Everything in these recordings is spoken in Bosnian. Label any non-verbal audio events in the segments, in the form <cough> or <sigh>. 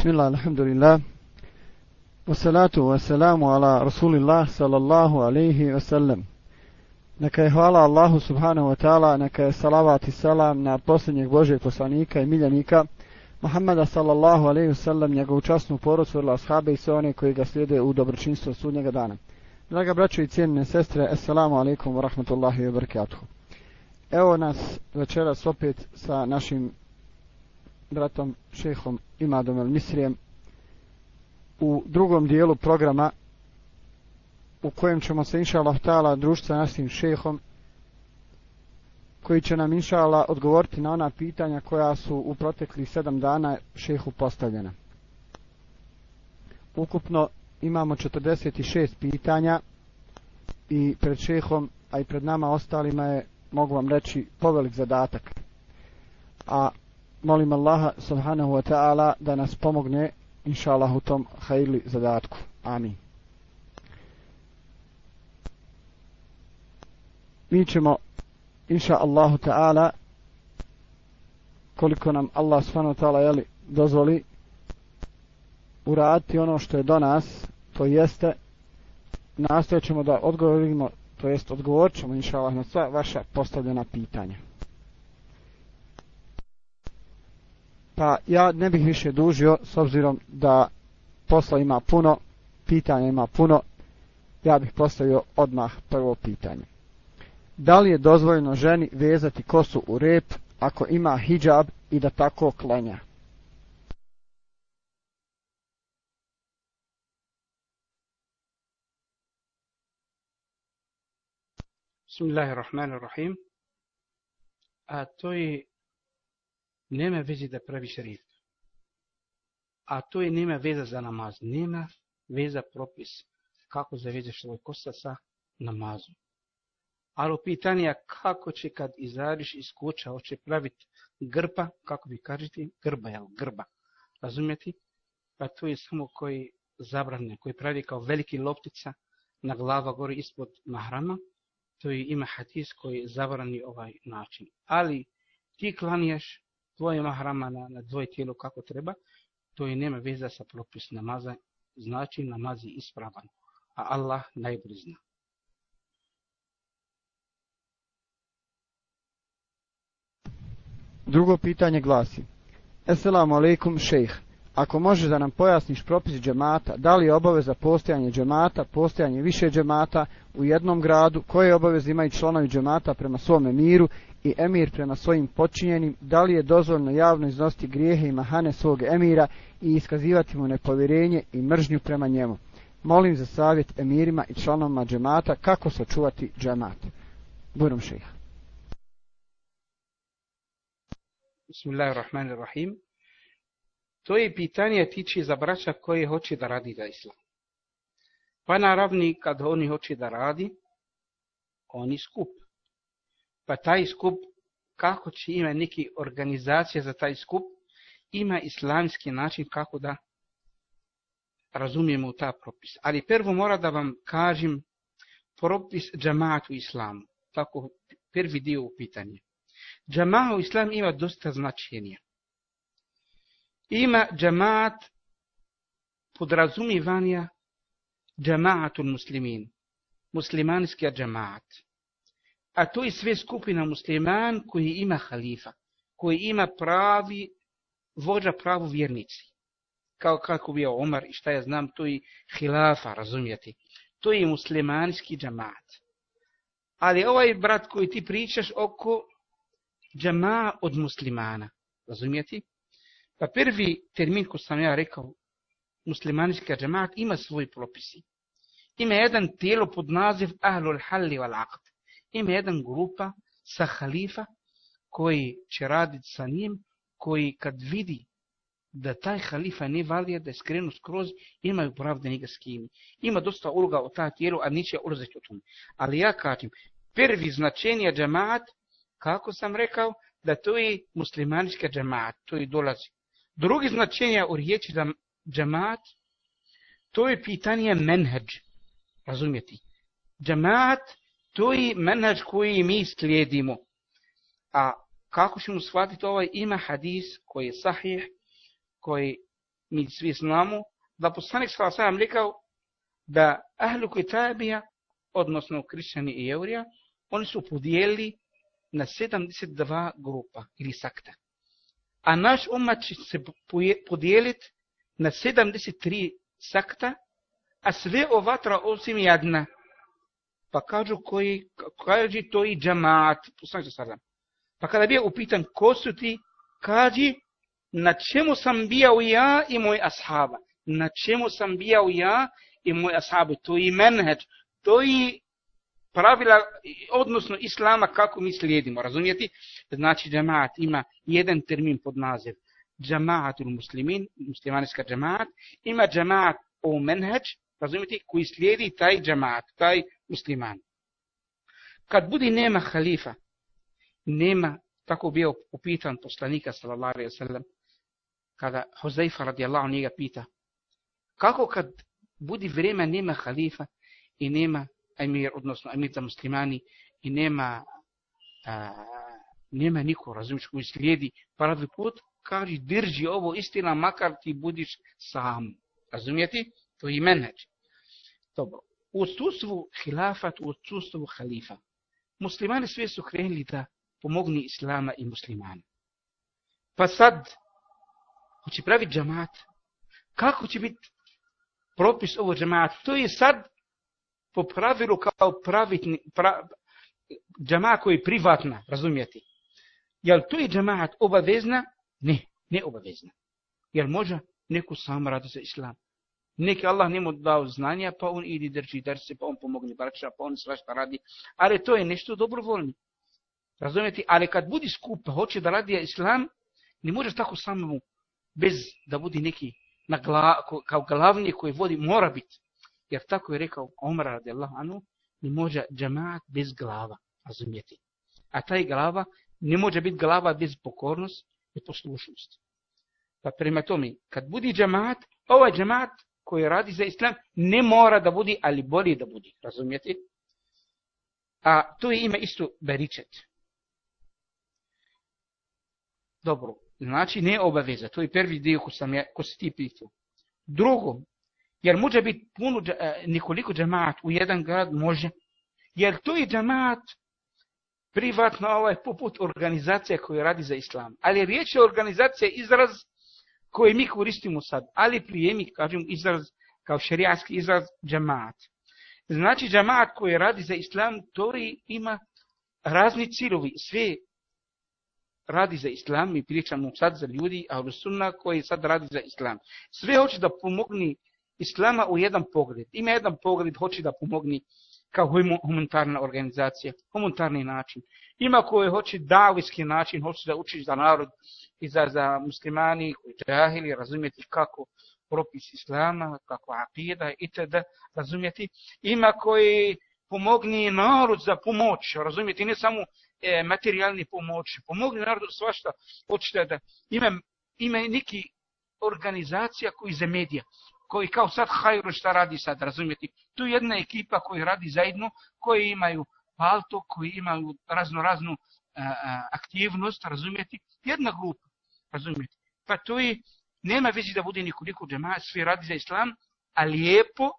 Bismillah, alhamdulillah. Wassalatu wassalamu ala rasulillah sallallahu alaihi wasallam. Neka je hvala Allahu subhanahu wa ta'ala, neka je salavat i salam na posljednjeg Božeg poslanika i miljenika, Muhammada sallallahu alaihi wasallam, njegovu časnu porodcu, ili ashabe i sve one koji ga slijede u dobročinstvo sudnjega dana. Draga braćo i cijenine sestre, assalamu alaikum wa rahmatullahi wa barakatuhu. Evo nas večeras opet sa našim bratom šehom Imadom El Misrijem u drugom dijelu programa u kojem ćemo se inša Allah ta'ala družiti sa našim šehom koji će nam inša Allah odgovoriti na ona pitanja koja su u proteklih sedam dana šehu postavljena. Ukupno imamo 46 pitanja i pred šehom, a i pred nama ostalima je, mogu vam reći, povelik zadatak. A molim Allaha subhanahu wa ta'ala da nas pomogne inša Allah u tom hajli zadatku. Amin. Mi ćemo inša Allahu ta'ala koliko nam Allah subhanahu wa ta'ala jeli, dozvoli uraditi ono što je do nas to jeste nastojat ćemo da odgovorimo to jest odgovorit ćemo inša Allah na sva vaša postavljena pitanja. Pa ja ne bih više dužio s obzirom da posla ima puno, pitanja ima puno, ja bih postavio odmah prvo pitanje. Da li je dozvoljeno ženi vezati kosu u rep ako ima hijab i da tako klanja? Bismillahirrahmanirrahim. A to je nema veze da praviš red. A to je nema veza za namaz. Nema veza propis kako zavezeš svoj kosa sa namazom. Ali pitanje je kako će kad izađeš iz kuća, hoće praviti grba, kako vi kažete, grba, jel, grba. Razumijete? Pa to je samo koji zabranjen, koji pravi kao veliki loptica na glava gori ispod mahrama, to je ima hadis koji zabrani ovaj način. Ali ti klanjaš dvoje mahrama na, na dvoje tijelo kako treba, to je nema veza sa propis namaza, znači namazi ispravan. A Allah najbolji zna. Drugo pitanje glasi. Esselamu alaikum šejh. Ako možeš da nam pojasniš propis džemata, da li je obaveza postojanje džemata, postojanje više džemata u jednom gradu, koje obaveze imaju članovi džemata prema svome miru i emir prema svojim počinjenim, da li je dozvoljno javno iznositi grijehe i mahane svog emira i iskazivati mu nepovjerenje i mržnju prema njemu. Molim za savjet emirima i članovima džemata kako sačuvati džemat. Burom šeha. Bismillahirrahmanirrahim. To je pitanje tiče za braća koje hoće da radi za islam. Pa naravni kad oni hoće da radi, oni skup. Pa taj skup, kako će ima neki organizacija za taj skup, ima islamski način kako da razumijemo ta propis. Ali prvo mora da vam kažem propis džamaat u islamu. Tako prvi dio u pitanje. Džamaat u islamu ima dosta značenja ima džemaat podrazumivanja džemaatul muslimin, muslimanski džemaat. A to je sve skupina musliman koji ima halifa, koji ima pravi, vođa pravu vjernici. Kao kako bio Omar i šta ja znam, to je hilafa, razumijete. To je muslimanski džamat. Ali ovaj brat koji ti pričaš oko džama od muslimana, razumijete? Pa prvi termin ko sam ja rekao, muslimanska džamat ima svoj propisi. Ima jedan tijelo pod naziv Ahlul Halli wal Aqd. Ima jedan grupa sa halifa koji će raditi sa njim, koji kad vidi da taj halifa ne valija, da je skrenu skroz, imaju pravde njega s kimi. Ima dosta uloga o ta tijelu, a niće ulaziti u tome. Ali ja kažem, prvi značenje džemaat, kako sam rekao, da to je muslimanička džemaat, to je dolazi Drugi značenja u riječi da džamaat, to je pitanje menheđ. Razumijeti? Džamaat, to je koji mi slijedimo. A kako ćemo shvatiti ovaj ima hadis koji je sahih, koji mi svi znamo, da poslanik sa sam rekao da ahlu kitabija, odnosno krišćani i jevrija, oni su podijelili na 72 grupa ili sakta. A naš umat će se podijeliti na 73 sakta, a sve ovatra osim jedna. Pa kažu koji, kaži to i džamaat, poslanik sa sam. Pa kada bio upitan ko su ti, kaži na čemu sam bio ja i moj ashaba. Na čemu sam bio ja i moj ashaba. To je menheđ. To je pravila, odnosno islama kako mi slijedimo. Razumijete? Znači džamaat ima jedan termin pod naziv. Džamaat ili muslimin, muslimanska džamaat. Ima džamaat o menheđ, razumijete, koji slijedi taj džamat, taj musliman. Kad budi nema halifa, nema, tako bio upitan poslanika sallallahu alaihi sallam, kada Huzaifa radijallahu njega pita, kako kad budi vrijeme nema halifa i nema emir, odnosno emir za muslimani i nema a, nema niko, razumiješ, koji slijedi pravi put, kaže, drži ovo istina, makar ti budiš sam. Razumijete? To je menheđ. Dobro. U odsustvu hilafat, u odsustvu halifa, muslimani sve su krenuli da pomogni islama i muslimani. Pa sad, hoće praviti džamat, kako će biti propis ovo džamat? To je sad po pravilu kao pravitni, pra, džamat koji je privatna, razumijete? Jel to je džamat obavezna? Ne, ne obavezna. Jel može neko sam radi za islam? Neki Allah njemu dao znanja, pa on idi drži drse, pa on pomogne braća, pa on svašta radi. Ali to je nešto dobrovoljno. Razumijete? Ali kad budi skup, hoće da radi islam, ne možeš tako samo bez da budi neki na gla, kao glavni koji vodi, mora biti. Jer tako je rekao Omar radijallahu anhu, ne može džemaat bez glava. Razumijete? A taj glava ne može biti glava bez pokornost i poslušnost. Pa prema tome, kad budi džemaat, ovaj džemaat koji radi za islam, ne mora da budi, ali bolje da budi. Razumijete? A to je ime isto beričet. Dobro, znači ne obaveza, to je prvi dio ko, sam ja, ko se ti pitao. Drugo, jer može biti puno, e, nekoliko džamaat u jedan grad, može. Jer to je džamaat privatno ovaj poput organizacija koja radi za islam. Ali riječ je organizacija izraz koje mi koristimo sad. Ali prije mi kažem izraz kao šarijanski izraz džamaat. Znači džamaat koji radi za islam, to ima razni cilovi, sve radi za islam, mi pričamo sad za ljudi, a sunna koji sad radi za islam. Sve hoće da pomogni islama u jedan pogled. Ima jedan pogled, hoće da pomogni kao humanitarna organizacija, humanitarni način. Ima koje hoće davijski način, hoće da učiš za narod i za, za muslimani koji džahili, razumijeti kako propis islama, kako akida itd. Razumijeti. Ima koji pomogni narod za pomoć, razumjeti, ne samo e, materijalni pomoć, pomogni narodu svašta, hoćete da ima, ima neki organizacija koji za medija, koji kao sad hajru šta radi sad, razumijete, tu je jedna ekipa koji radi zajedno, koji imaju palto, koji imaju razno raznu a, a, aktivnost, razumijete, jedna grupa, razumijete, pa to je, nema vezi da bude nikoliko džema, svi radi za islam, a lijepo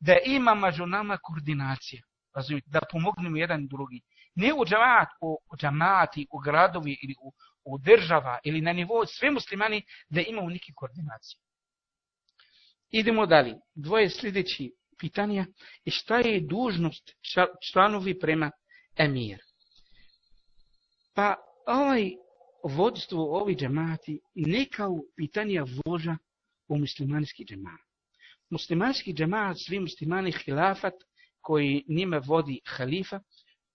da ima među nama koordinacija, razumijete, da pomognemo jedan drugi. Ne u džamat, u džamati, u gradovi ili u, u država ili na nivou sve muslimani da imamo neki koordinacije. Idemo dalje. Dvoje sljedeći pitanja je šta je dužnost članovi prema emir. Pa ovaj vodstvo ovi džemati ne kao pitanja voža u muslimanski džemat. Muslimanski džemat, svi muslimani hilafat koji njima vodi halifa,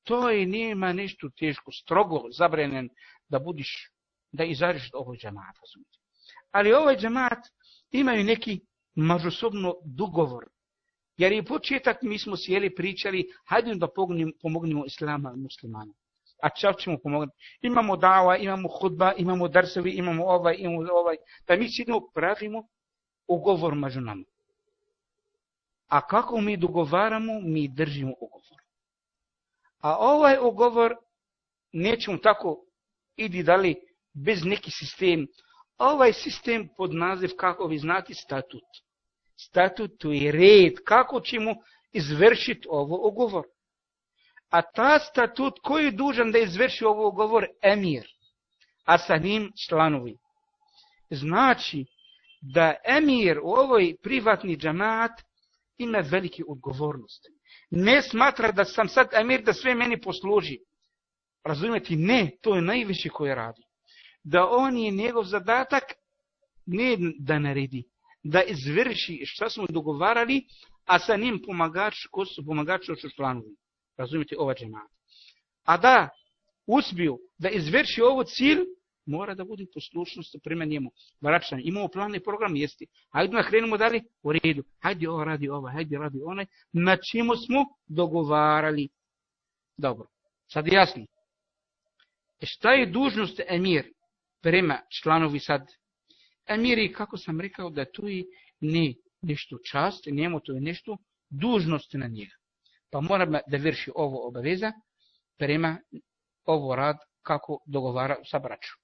to je nema nešto teško, strogo zabrenen da budiš, da izađeš od ovog džemata. Ali ovaj džemat imaju neki mažosobno dogovor. Jer je početak mi smo sjeli pričali, hajde da pomognimo, pomognimo islama i muslimana. A čao ćemo pomogati. Imamo dava, imamo hudba, imamo darsovi, imamo ovaj, imamo ovaj. Da mi sidimo pravimo ugovor među nama. A kako mi dogovaramo, mi držimo ugovor. A ovaj ugovor nećemo tako idi dali bez neki sistem ovaj sistem pod naziv, kako vi znate, statut. Statut to je red, kako ćemo izvršiti ovo ugovor. A ta statut, koji je dužan da izvrši ovo ugovor? Emir. A sa njim članovi. Znači, da emir u ovoj privatni džamat ima velike odgovornosti. Ne smatra da sam sad emir da sve meni posluži. Razumijete? Ne, to je najviše koje radi. Da on je njegov zadatak ne da naredi, da izvrši što smo dogovarali, a sa njim pomagač, ko su pomagači u članovi. Razumite, Ova džemata. A da uspiju da izvrši ovo cilj, mora da bude poslušnost prema njemu. Vraćanje, imamo plan i program, jesti. Hajde da krenemo dalje, u redu. Hajde ovo radi ovo, hajde radi onaj. Na čemu smo dogovarali. Dobro, sad je jasno. E šta je dužnost emir prema članovi sad? emiri, kako sam rekao, da to je ne nešto čast, njemu to je nešto dužnost na njega. Pa mora da vrši ovo obaveza prema ovo rad kako dogovara sa braćom.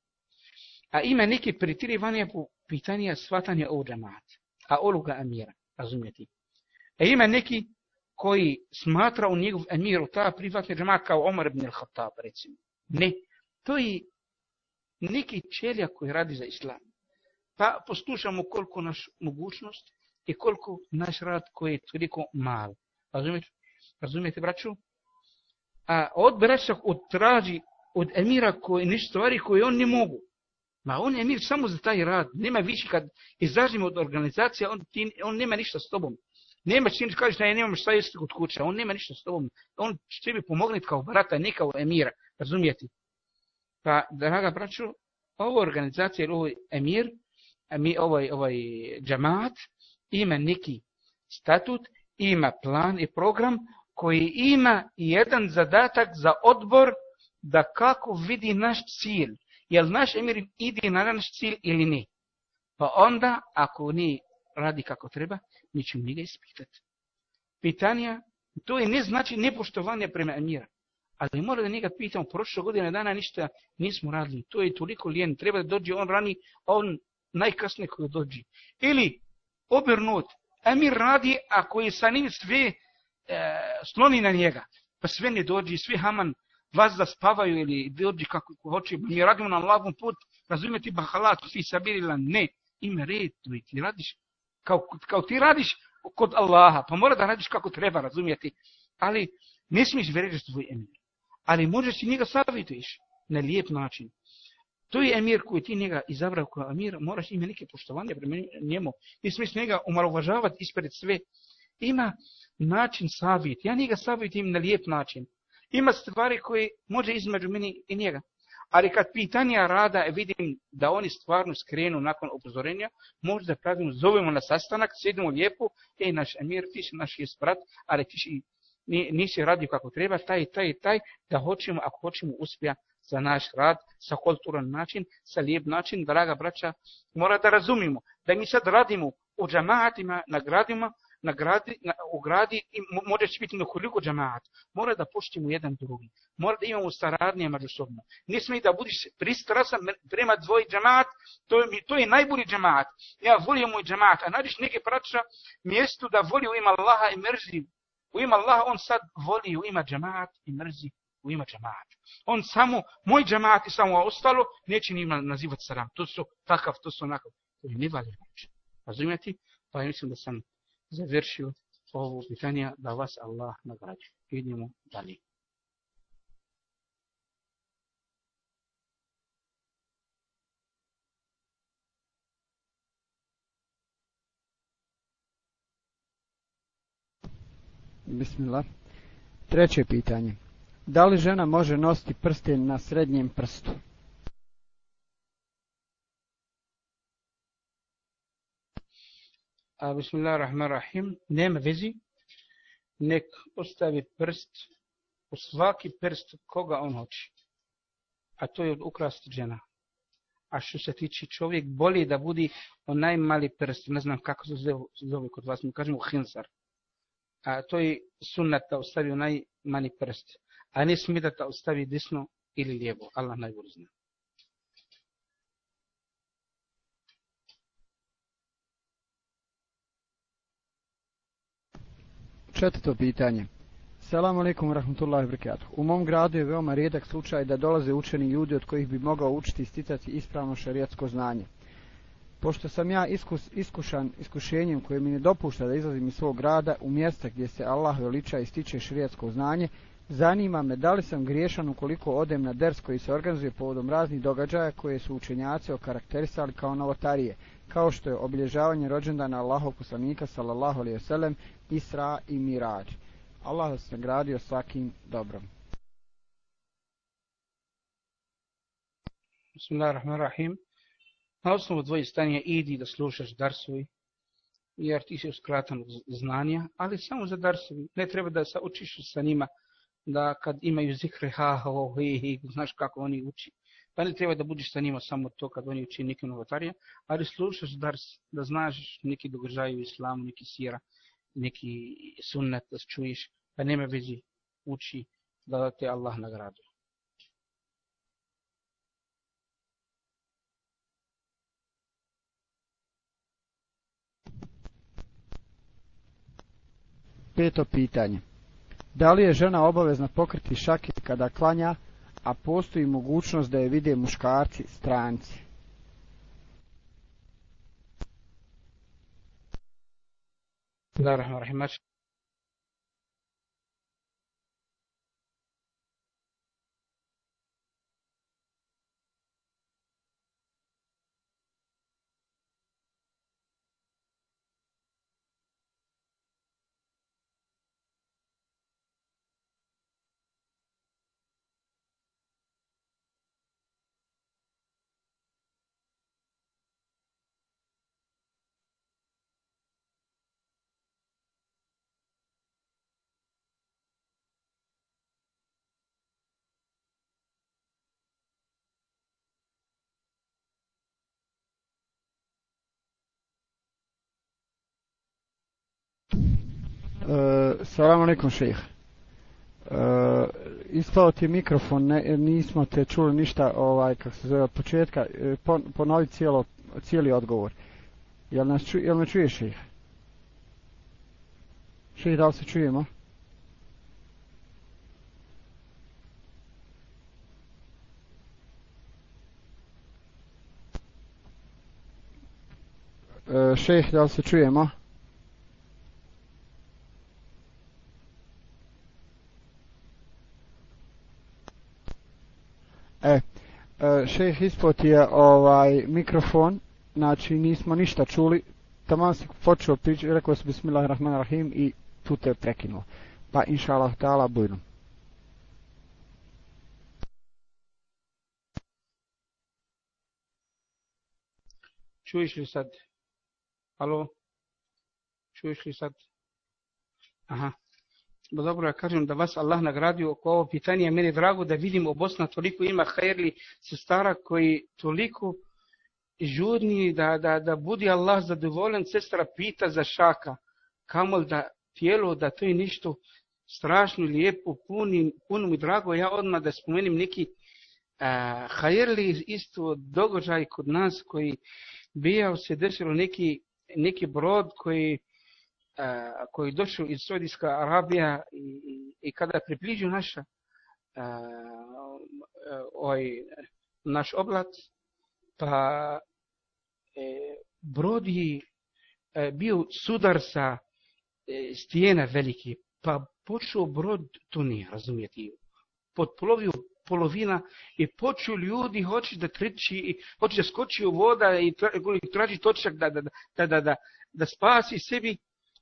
A ima neke pritirivanje po pitanja svatanja ovog džamata. A uloga emira, razumijete. A ima neki koji smatra u njegov emiru ta privatni džamat kao Omar ibn al-Khattab, recimo. Ne, to je neki čelja koji radi za islam. Pa poslušamo koliko naš mogućnost i koliko naš rad koji je toliko mal. Razumijete, razumijete braću? A od braća traži od emira koji niš stvari koje on ne mogu. Ma on je emir samo za taj rad. Nema više kad izažimo od organizacija, on, ti, on nema ništa s tobom. Nema čim kažeš da ja nemam šta jesti kod kuća. On nema ništa s tobom. On će bi pomogniti kao brata, ne kao emira. Razumijete? Pa, draga braću, ovo organizacija ili ovo emir, mi, ovaj, ovaj džamat, ima neki statut, ima plan i program koji ima jedan zadatak za odbor da kako vidi naš cilj jel naš emir ide na naš cilj ili ne. Pa onda, ako ni radi kako treba, mi ćemo njega ispitati. Pitanja, to je ne znači nepoštovanje prema emira. Ali mora da njega pitamo, prošle godine dana ništa nismo radili. To je toliko lijen, treba da dođe on rani, on najkasnije koji dođe. Ili, obrnut, emir radi, ako je sa njim sve e, sloni na njega, pa sve ne dođe, sve haman vas da spavaju ili dođi kako hoće, mi radimo na lavom put, razumijete bahalat, fi sabirila, ne, ime red, to ti radiš, kao, kao ti radiš kod Allaha, pa mora da radiš kako treba, razumijete, ali ne smiješ vređati svoj emir, ali možeš i njega savjetuješ na lijep način. To je emir koji ti njega izabrao kao emir, moraš ima neke poštovanje prema njemu, ne smiješ njega umalovažavati ispred sve. Ima način savjet, ja njega savjetujem na lijep način, Ima stvari koje može između meni i njega. Ali kad pitanja rada e, vidim da oni stvarno skrenu nakon upozorenja, možda pravimo, zovemo na sastanak, sjedimo lijepo, ej naš emir, ti si naš je sprat, ali ti si, nisi radio kako treba, taj, taj, taj, da hoćemo, ako hoćemo uspija za naš rad, sa kulturan način, sa lijep način, draga braća, mora da razumimo, da mi sad radimo u džamatima, nagradimo, nagradi, na, ugradi i može biti biti nekoliko džamaat. Mora da poštimo jedan drugi. Mora da imamo saradnje međusobno. Ne smije da budiš pristrasan prema dvoj džamaat, to je, to je najbolji džamaat. Ja volim moj džamaat, a nađeš neke praća mjestu da voli u ima Allaha i mrzi. U ima Allah on sad voli u ima džamaat i mrzi u ima džamaat. On samo, moj džamaat i samo ostalo, neće njima nazivati saram. To su takav, to su onakav. To je nevaljeno. Razumijete? Pa ja mislim da sam završio ovo pitanje da vas Allah nagrađuje. Idemo dalje. Bismillah. Treće pitanje. Da li žena može nositi prsten na srednjem prstu? a bismillahirrahmanirrahim, nema vezi, nek ostavi prst u svaki prst koga on hoće. A to je od ukrasti žena. A što se tiče čovjek, bolje da budi onaj mali prst, ne znam kako se zove kod vas, mi kažemo hinsar a to je sunnet da ostavi onaj mani prst, a ne smije da ostavi desno ili lijevo. Allah najbolj zna. Četvrto pitanje. Salamu alaikum wa rahmatullahi wa barakatuh. U mom gradu je veoma redak slučaj da dolaze učeni ljudi od kojih bi mogao učiti i sticati ispravno šarijatsko znanje. Pošto sam ja iskus, iskušan iskušenjem koje mi ne dopušta da izlazim iz svog grada u mjesta gdje se Allah veliča i stiče šarijatsko znanje, zanima me da li sam griješan ukoliko odem na ders koji se organizuje povodom raznih događaja koje su učenjaci okarakterisali kao novotarije, kao što je obilježavanje rođendana Allahov poslanika sallallahu alejhi ve sellem Isra i Mirađ. Allah se nagradio svakim dobrom. Bismillahirrahmanirrahim. Na osnovu dvoje stanja idi da slušaš darsovi, jer ti si uskratan znanja, ali samo za darsovi. Ne treba da se učiš sa njima, da kad imaju zikre, ha, ho, he, he, znaš kako oni uči. Pa ne treba da budiš sa njima samo to kad oni uči neke novotarije, ali slušaš dars, da znaš neki događaj u islamu, neki sira, neki sunnet da čuješ, pa nema vezi uči da te Allah nagradi. Peto pitanje. Da li je žena obavezna pokriti šakit kada klanja, a postoji mogućnost da je vide muškarci stranci? Bismillahirrahmanirrahim. Uh, salam alaikum šejh. Uh, ispao ti mikrofon, ne, nismo te čuli ništa ovaj kako se zove od početka. E, pon, ponovi cijelo, cijeli odgovor. Jel, nas ču, jel me čuješ šejh? Šejh, da li se čujemo? Uh, šejh, da li se čujemo? E, e Eh, šejh ispod je ovaj mikrofon, znači nismo ništa čuli. Tamo si počeo pričati, rekao se bismillahirrahmanirrahim i tu te prekinuo. Pa inša Allah ta'ala bujno. Čuješ li sad? Alo? Čuješ li sad? Aha. Bo dobro, ja kažem da vas Allah nagradio oko ovo pitanje, meni je drago da vidim u Bosna toliko ima hajrli sestara koji toliko žudni da, da, da budi Allah zadovoljen, sestra pita za šaka, kamol da tijelo, da to je ništo strašno, lijepo, puno, puno mi drago, ja odmah da spomenim neki uh, hajrli isto događaj kod nas koji bijao se desilo neki, neki brod koji koji došao iz Saudijska Arabija i, i, i kada približio naša ovaj naš oblat pa e, brod je e, bio sudar sa e, stijena veliki pa počeo brod to nije razumijeti potplovio polovina i počeo ljudi hoće da treći hoće da skoči u voda i traži točak da da da da da, da spasi sebi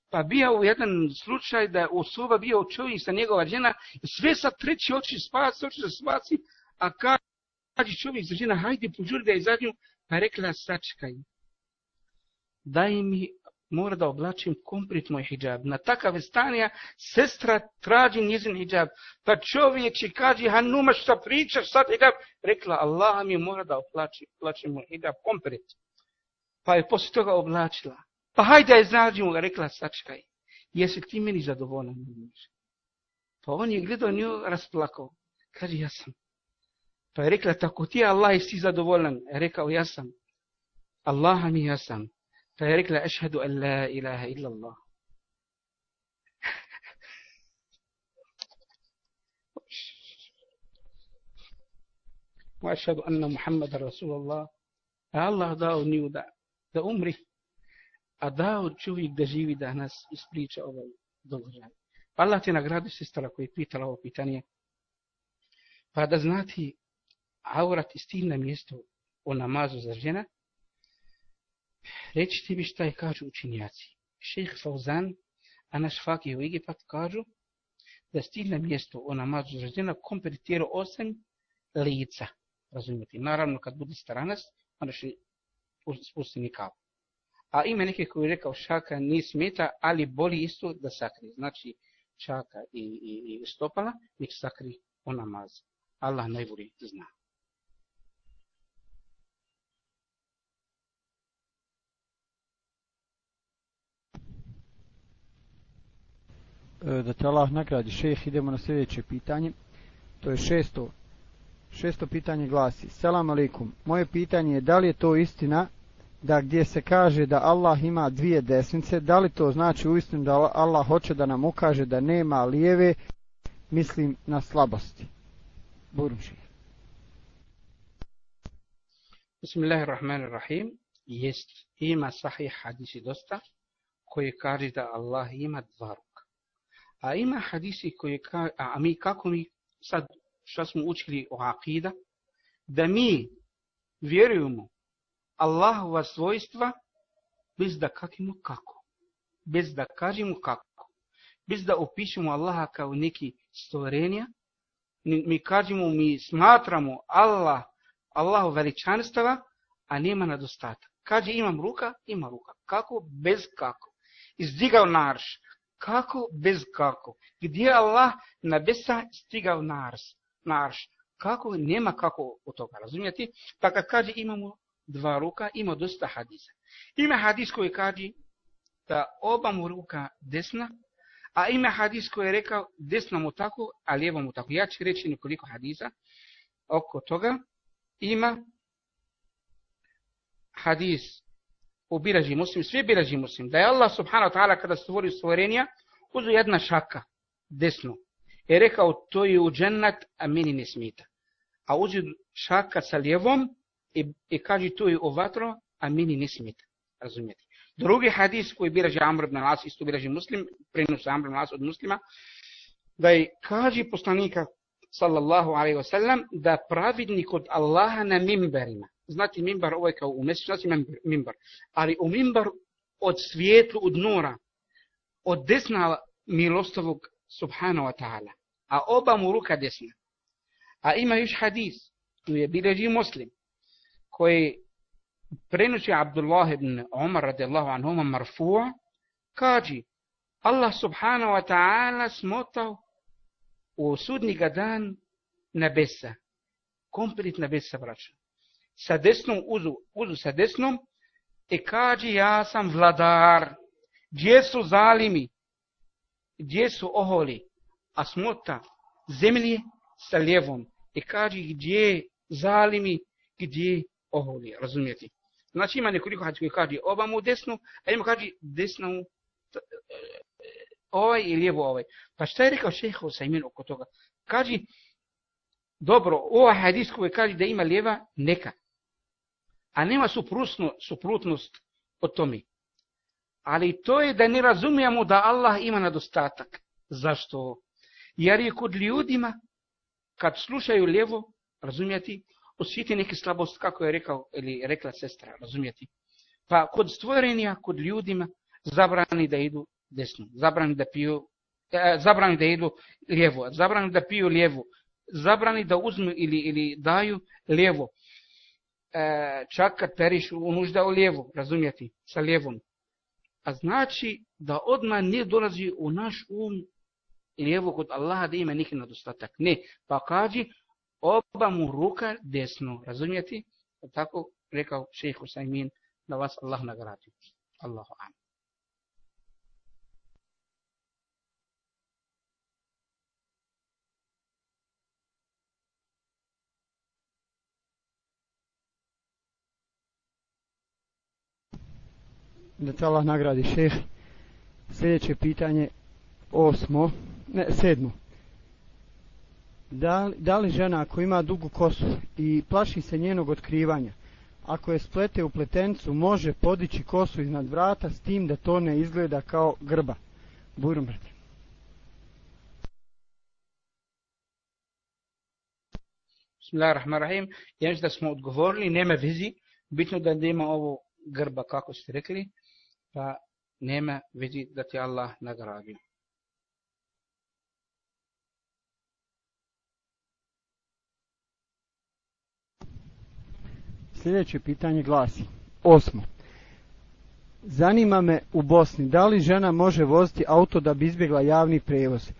Pa bio u jedan slučaj da u soba bio čovjek sa njegova žena, sve sa treći oči spasi, oči se spasi, a kaže čovjek za žena, hajde požuri da pa je zadnju, pa rekla, sačkaj, daj mi, mora da oblačim komplet moj hijab. Na takav stanja sestra traži njezin hijab. Pa čovjek će kaže, ha numa šta pričaš, sad hijab. Rekla, Allah mi mora da oblačim, oblačim moj hijab komplet. Pa je posle toga oblačila. Pa hajde, da je znađimo, ga, rekla, sačkaj. Jesi ti meni zadovoljan? Pa on je gledao nju, rasplakao. Kaže, ja sam. Pa je rekla, tako ti je Allah jesi zadovoljan. Je Rekao, ja sam. Allah mi ja sam. Pa je rekla, ašhadu en la ilaha illa Allah. وأشهد anna Muhammad رسول Allah dao nju da, دا دا a dao čovjek da živi da nas ispriča ovaj događaj. Pa Allah ti nagradi sestara koji je pitala ovo pitanje. Pa da znati aurat i stilno mjesto o namazu za žena, reći ti mi šta je kažu učinjaci. Šejh Fauzan, a naš fakih u Egipat kažu da stilno mjesto o namazu za žena kompletira osam lica. Razumijete? Naravno, kad bude stranac, onda će spustiti nikavu. A ime neke koji je rekao šaka ni smeta, ali boli isto da sakri. Znači, čaka i, i, i stopala, nek sakri o namaz. Allah najbolji zna. E, da te Allah nagradi šejh, idemo na sljedeće pitanje. To je šesto, šesto pitanje glasi. Selam alaikum. Moje pitanje je da li je to istina da gdje se kaže da Allah ima dvije desnice, da li to znači uistinu da Allah hoće da nam ukaže da nema lijeve, mislim na slabosti. Burmši. Bismillahirrahmanirrahim. Jest, ima sahih hadisi dosta koji kaže da Allah ima dva ruka. A ima hadisi koji kaže, a mi kako mi sad što smo učili o akida, da mi vjerujemo Allahova svojstva bez da kakimo kako. Bez da kažemo kako. Bez da opišemo Allaha kao neki stvorenja. Mi kažemo, mi smatramo Allah, Allahu veličanstava, a nema nedostatak. Kaže imam ruka, ima ruka. Kako? Bez kako. Izdigao narš. Kako? Bez kako. Gdje Allah na besa stigao narš? narš. Kako? Nema kako od toga. Razumijete? Pa kad kaže imamo dva ruka, ima dosta hadisa. Ima hadis koji kaže da oba mu ruka desna, a ima hadis koji je rekao desna mu tako, a lijeva mu tako. Ja ću reći nekoliko hadisa oko toga. Ima hadis u biraži muslim, sve biraži muslim, da je Allah subhanahu wa ta'ala kada stvori stvorenja, uzu jedna šaka, desno. Je rekao, to je u džennat, a meni ne smita. A uzu šaka sa lijevom, i, i kaže to je u vatro, a meni ne smeta. Razumijete? Drugi hadis koji biraže Amr ibn As, isto biraže muslim, prenosi Amr ibn As od muslima, da je kaže poslanika sallallahu alaihi wasallam da pravidni kod Allaha na mimberima. Znate, mimbar ovo je kao u mjesecu, znači mimbar. Ali u mimbar od svijetlu, od nora, od desna milostovog subhanahu wa ta'ala. A oba mu ruka desna. A ima još hadis, tu je bileži muslim, koji prenosi Abdullah ibn Umar radijallahu anhuma marfu'a, kaže Allah subhanahu wa ta'ala smotao u sudnjega dan nebesa. Komplet nebesa, braća. Sa desnom uzu, uzu sa desnom, i kaže ja sam vladar. Gdje su zalimi? Gdje su oholi? A smota zemlje sa lijevom. I kaže gdje zalimi, gdje oholi, razumijeti. Znači ima nekoliko hadis koji kaže oba mu desnu, a ima kaže desnu e, ovaj i lijevo ovaj. Pa šta je rekao šeha Usaimin oko toga? Kaže, dobro, ovaj hadis koji kaže da ima lijeva, neka. A nema suprusno, suprutnost o tome. Ali to je da ne razumijemo da Allah ima nedostatak. Zašto? Jer je kod ljudima, kad slušaju lijevo, razumijeti, osjeti neke slabost, kako je rekao ili rekla sestra, razumijeti. Pa kod stvorenja, kod ljudima, zabrani da idu desno, zabrani da piju, e, zabrani da idu lijevo, zabrani da piju lijevo, zabrani da uzmu ili, ili daju lijevo. E, čak kad periš u nužda u lijevo, razumijeti, sa lijevom. A znači da odmah ne dolazi u naš um lijevo kod Allaha da ima neki nedostatak. Ne, pa kaži, oba mu ruka desno, razumijete? Tako rekao šejh Usajmin da vas Allah nagradi. Allahu am. Da te Allah nagradi šeh. Sljedeće pitanje, osmo, ne, sedmo. Da li, da li žena ako ima dugu kosu i plaši se njenog otkrivanja, ako je splete u pletencu, može podići kosu iznad vrata s tim da to ne izgleda kao grba? Bujrum, brate. Bismillahirrahmanirrahim. Ja mislim da smo odgovorili, nema vizi, bitno da nema ovo grba, kako ste rekli, pa nema vizi da ti Allah nagradio. Sljedeće pitanje glasi. Osmo. Zanima me u Bosni, da li žena može voziti auto da bi izbjegla javni prevoz?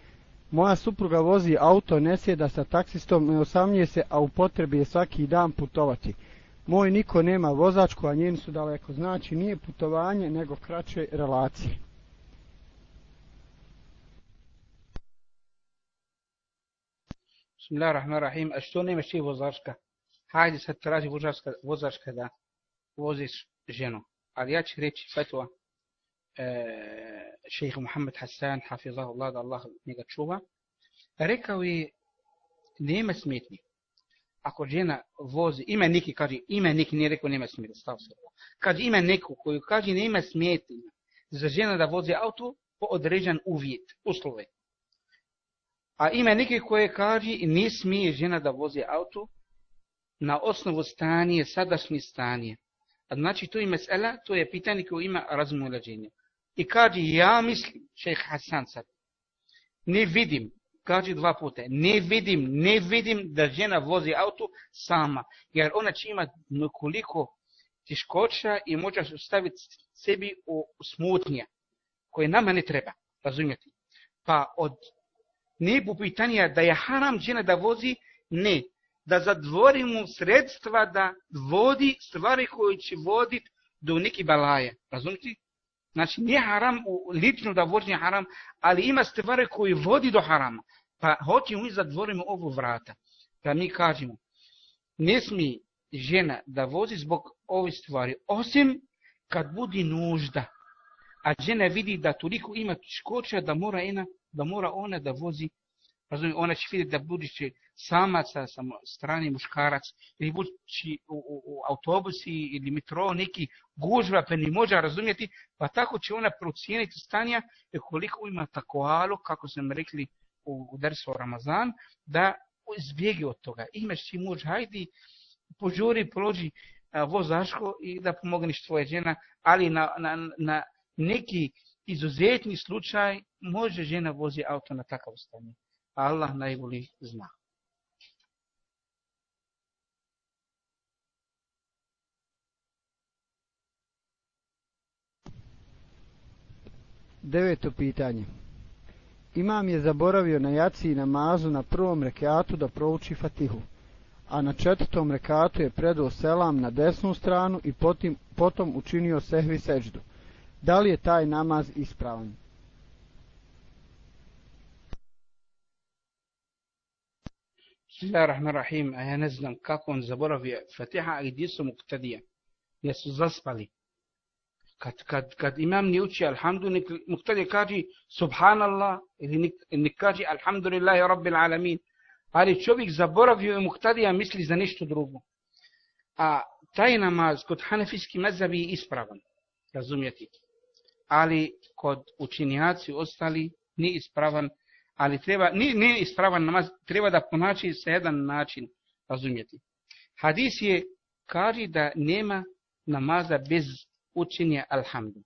Moja supruga vozi auto, ne sjeda sa taksistom, ne osamljuje se, a u potrebi je svaki dan putovati. Moj niko nema vozačku, a njeni su daleko. Znači, nije putovanje, nego kraće relacije. Bismillahirrahmanirrahim. A što nemaš ti vozačka? Hajde sad traži vozačka, vozačka da voziš ženu. Ali ja ću reći fetva e, šeha Muhammed Hassan, hafizah Allah, da Allah njega čuva. Rekao je, nema smetnje. Ako žena vozi, ima neki, kaže, ima neki, nije rekao, nema smetnje, stav se. Kaže, ima neku koju kaže, nema smetnje za žena da vozi auto po određen uvjet, uslove. A ima neki koji kaže, ne smije žena da vozi auto na osnovu stanje, sadašnje stanje. A znači, to je mesela, to je pitanje koje ima razmulađenje. I kaže, ja mislim, šejh Hasan sad, ne vidim, kaže dva puta, ne vidim, ne vidim da žena vozi auto sama, jer ona će ima nekoliko tiškoća i može staviti sebi u smutnje, koje nama ne treba, razumijete. Pa od nebu pitanja da je haram žena da vozi, ne, da zadvorimo sredstva da vodi stvari koje će voditi do neki balaje, Razumite? Znači, nije haram, lično da vožnje haram, ali ima stvari koji vodi do harama. Pa hoćemo mi zadvorimo ovo vrata. Pa mi kažemo, ne smije žena da vozi zbog ove stvari, osim kad budi nužda. A žena vidi da toliko ima škoća da mora, ena, da mora ona da vozi Razumije, ona će vidjeti da budući samaca, samo strani muškarac, ili budući u, u, u autobusi ili metro, neki gužva, pa ne može razumjeti, pa tako će ona procijeniti stanja e, koliko ima tako alo, kako sam rekli u, u Dersu Ramazan, da izbjegi od toga. Imaš ti muž, hajdi, požuri, prođi vozaško i da pomogniš tvoje žena, ali na, na, na neki izuzetni slučaj može žena vozi auto na takav stanje. Allah najbolji zna. Deveto pitanje. Imam je zaboravio na jaci i namazu na prvom rekatu da prouči fatihu, a na četvrtom rekatu je predao selam na desnu stranu i potim, potom učinio sehvi seđdu. Da li je taj namaz ispravan? Bismillahirrahmanirrahim, a ja ne znam kako on zaboravio Fatiha, i gdje su muktadija, gdje zaspali. Kad, kad, kad imam ne uči Alhamdu, nek muktadija kaže Subhanallah, ili nek, nek kaže Alhamdulillahi Rabbil Alamin, ali čovjek zaboravio i muktadija misli za nešto drugo. A taj namaz kod hanefijski mezabi je ispravan, razumijeti. Ali kod učinjaci ostali nije ispravan, ali treba, nije, nije ispravan namaz, treba da ponači se jedan način razumjeti. Hadis je, kaže da nema namaza bez učinje alhamdu.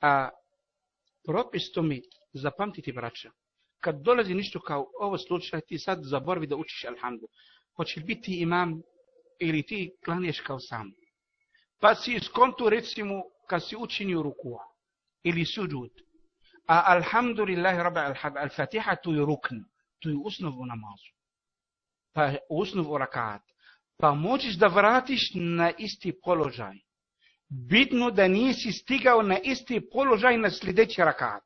A propis to mi zapamtiti braća, kad dolazi ništo kao ovo slučaj, ti sad zaboravi da učiš alhamdu. Hoće biti imam ili ti klanješ kao sam. Pa si iskontu recimo kad si učinio rukua ili suđud, A alhamdulillahi rabbi al-fatiha tu je rukn, tu je usnov u namazu. Pa usnov u rakat. Pa možeš da vratiš na isti položaj. Bitno da nisi stigao na isti položaj na sljedeći rakat,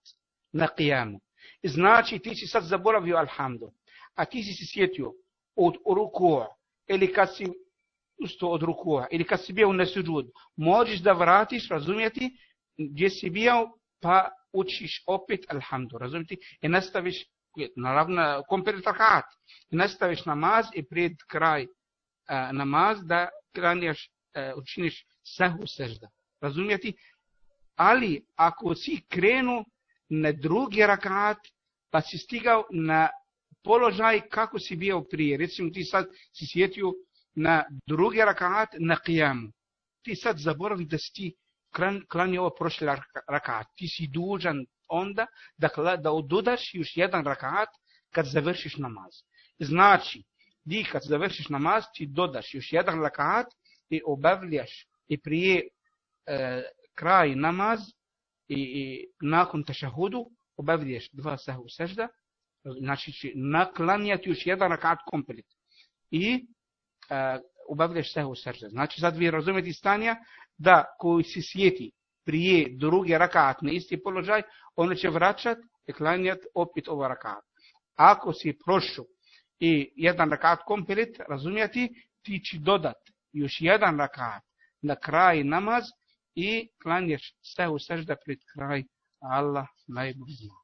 na kijamu. Znači ti si sad zaboravio alhamdu, a ti si se sjetio od rukua, ili kad si usto od rukua, ili kad si bio na suđud, možeš da vratiš, razumijeti, gdje si bio, pa učiš opet alhamdu, razumijeti, I nastaviš naravno, komplet rakat. I nastaviš namaz i pred kraj a, namaz da kranjaš, e, učiniš sehu sežda. Razumijeti? Ali ako si krenu na drugi rakat, pa si stigao na položaj kako si bio prije. Recimo ti sad si sjetio na drugi rakat na qijamu. Ti sad zaboravi da si ti klanio ovo prošli rakat. Ti si dužan onda da, da odudaš još jedan rakat kad završiš namaz. Znači, ti kad završiš namaz ti dodaš još jedan rakat i obavljaš i prije e, kraj namaz i, i nakon tešahudu obavljaš dva sahu sežda, znači će naklanjati još jedan rakat komplet. I e, obavljaš sahu sežda. Znači sad vi razumijete stanja da koji se sjeti prije drugi rakat na isti položaj, on će vraćat i klanjat opet ovaj rakat. Ako si prošao i jedan rakat komplet, razumijeti, ti će dodat još jedan rakat na kraj namaz i klanješ sve u sežda pred kraj Allah najbolji zna.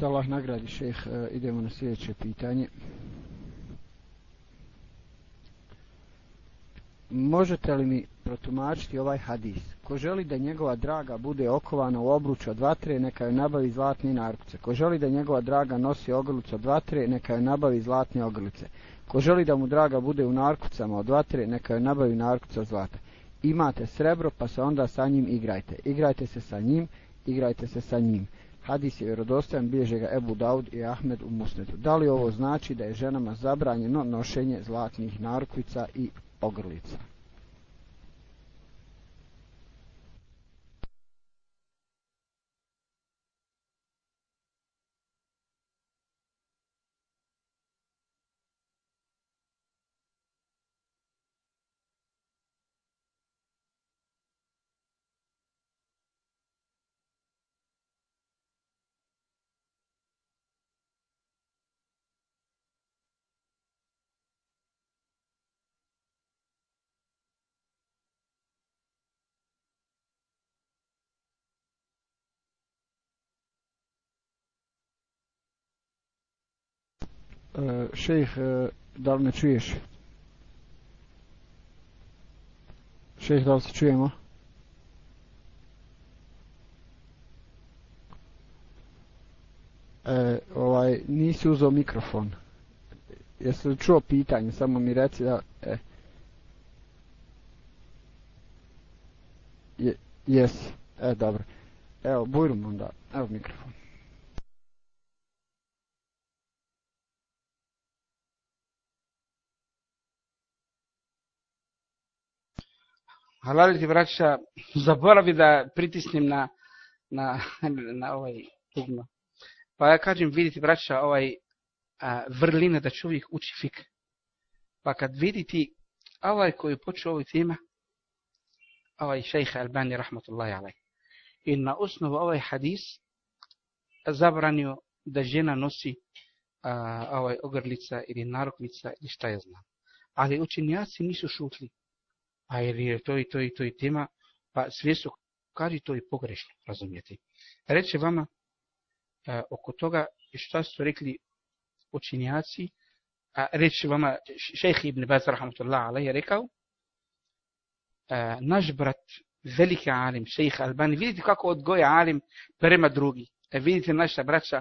Da Allah nagradi šeh, eh, idemo na sljedeće pitanje. Možete li mi protumačiti ovaj hadis? Ko želi da njegova draga bude okovana u obruč od vatre, neka joj nabavi zlatne narkuce. Ko želi da njegova draga nosi ogrlic od vatre, neka joj nabavi zlatne ogrlice. Ko želi da mu draga bude u narkucama od vatre, neka joj nabavi narkuca od zlata. Imate srebro, pa se onda sa njim igrajte. Igrajte se sa njim, igrajte se sa njim. Hadis je vjerodostojan, bilježe ga Ebu Daud i Ahmed u Musnetu. Da li ovo znači da je ženama zabranjeno nošenje zlatnih narkvica i ogrlica? E, šejh, eh, da li me čuješ? Šejh, da li se čujemo? E, ovaj, nisi uzao mikrofon. Jesi li čuo pitanje? Samo mi reci da... E. Je, jesi. E, dobro. Evo, bujrum onda. Evo mikrofon. Halal ti vraća, zaboravi da pritisnem na, na, <laughs> na ovaj dugno. Pa ja kažem, vidite, vraća ovaj a, vrline da čovjek uči fik. Pa kad vidite ovaj koji počeo ovaj tema, ovaj šejh Albani, rahmatullahi alaj. I na osnovu ovaj hadis zabranio da žena nosi a, ovaj ogrlica ili narukvica ili šta je znam. Ali učenjaci nisu šutli a jer je to i to i to i tema, pa svi su kari to i pogrešno, razumijete. Reče vama a, oko toga šta su rekli učinjaci, a reče vama šejh ibn Baz rahmatullah alejhi je rekao, a, naš brat, veliki alim, šejh Albani, vidite kako odgoja alim prema drugi. E, vidite naša braća,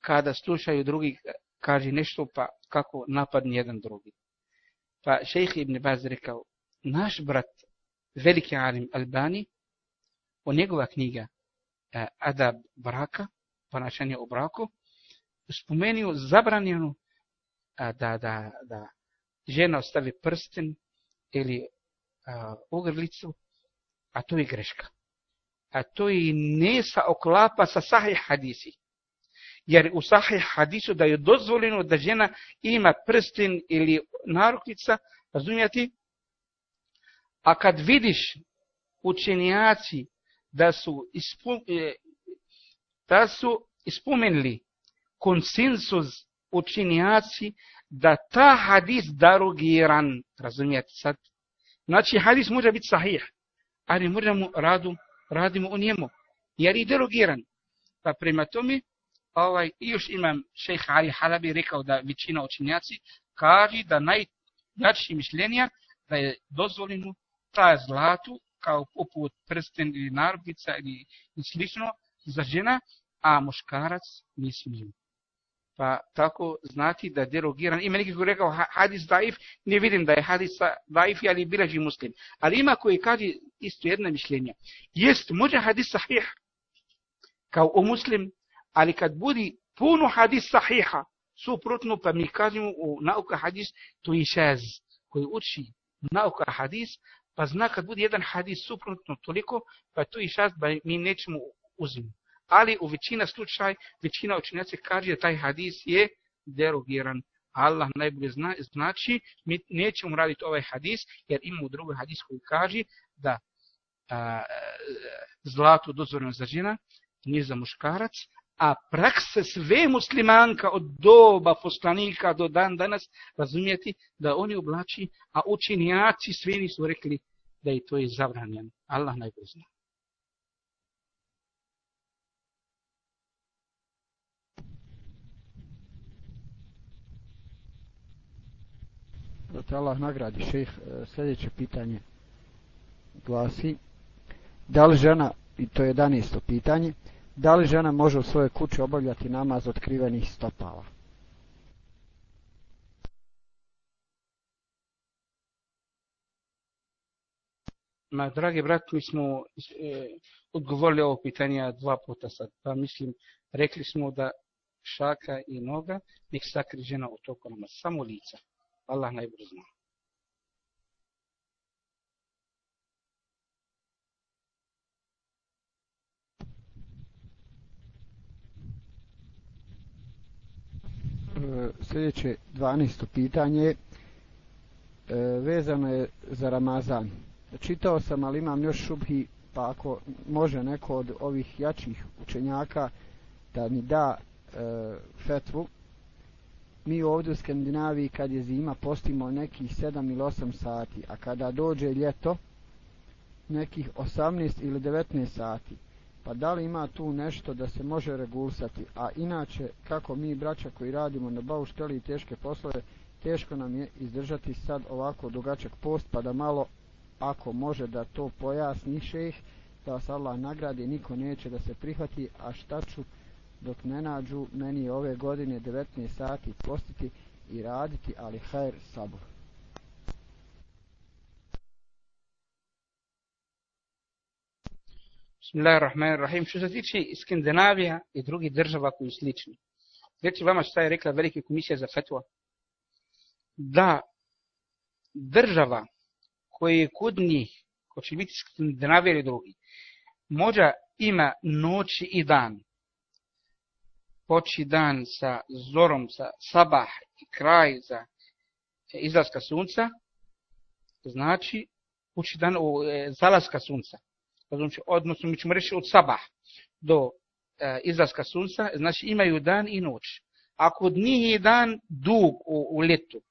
kada slušaju drugi, kaže nešto, pa kako napadni jedan drugi. Pa šejh ibn Baz rekao, naš brat, veliki alim Albani, o njegova knjiga e, Adab braka, ponašanje u braku, spomenio zabranjenu e, da, da, da žena ostavi prsten ili eh, ogrlicu, a to je greška. A to je ne sa oklapa sa sahih hadisi. Jer u sahih hadisu da je dozvoljeno da žena ima prsten ili narukvica, razumijete, A kad vidiš učenjaci da su, ispun, e, da su ispomenuli konsensus učenjaci da ta hadis darugiran, razumijete sad? Znači, hadis može biti sahih, ali moramo radu, radimo o njemu, jer je derogiran. Pa prema tome, ovaj, i još imam šejh Ali Halabi rekao da većina učenjaci kaže da najjači mišljenja da je dozvoljeno daje zlatu kao poput prsten ili narbica ili slično za žena, a muškarac ne smije. Pa tako znati da je derogiran. Ima neki koji rekao hadis daif, ne vidim da je hadis daif, ali bilaži muslim. Ali ima koji kaže isto jedno mišljenje. Jest, može hadis sahih, kao o muslim, ali kad budi puno hadis sahiha, suprotno pa mi kažemo u nauka hadis, to je šaz, koji uči nauka hadis, pa zna kad bude jedan hadis suprotno toliko, pa tu i šast, ba mi nećemo uzimati ali u većina slučaj, većina učenjaca kaže da taj hadis je derogiran. Allah najbolje zna, znači, mi nećemo raditi ovaj hadis, jer ima drugi hadis koji kaže da a, e, zlato dozvoljeno za žena, nije za muškarac, a prakse sve muslimanka od doba poslanika do dan danas, razumijeti da oni oblači, a učinjaci sve nisu rekli da je to je zabranjeno. Allah najbolje zna. da te Allah nagradi šejh e, sljedeće pitanje glasi da li žena i to je 11. pitanje da li žena može u svojoj kući obavljati namaz otkrivenih stopala Ma, dragi brat, mi smo e, odgovorili ovo pitanje dva puta sad. Pa mislim, rekli smo da šaka i noga nek sakri žena u toku namaz. Samo lica. Allah najbolje zna. Sljedeće 12. pitanje e, vezano je za Ramazan. Čitao sam, ali imam još šubhi, pa ako može neko od ovih jačih učenjaka da mi da e, fetvu, mi ovdje u Skandinaviji kad je zima postimo nekih 7 ili 8 sati, a kada dođe ljeto nekih 18 ili 19 sati. Pa da li ima tu nešto da se može regulsati? A inače, kako mi braća koji radimo na baušteli i teške poslove, teško nam je izdržati sad ovako dugačak post, pa da malo, ako može da to pojasni šejh, da vas Allah nagradi, niko neće da se prihvati, a šta ću dok ne nađu meni ove godine 19 sati postiti i raditi, ali hajr sabur. Bismillahirrahmanirrahim. Što se tiče Skandinavija i drugih država koji slični. Reći vama šta je rekla velike komisija za fetva. Da država koji je kod njih, ko će biti Skandinavija ili drugi, možda ima noći i dan, poči dan sa zorom, sa sabah i kraj za izlaska sunca, znači uči dan u e, zalaska sunca. Znači, odnosno, mi ćemo reći od sabah do e, izlaska sunca, znači imaju dan i noć. Ako od njih je dan dug u, u ljetu,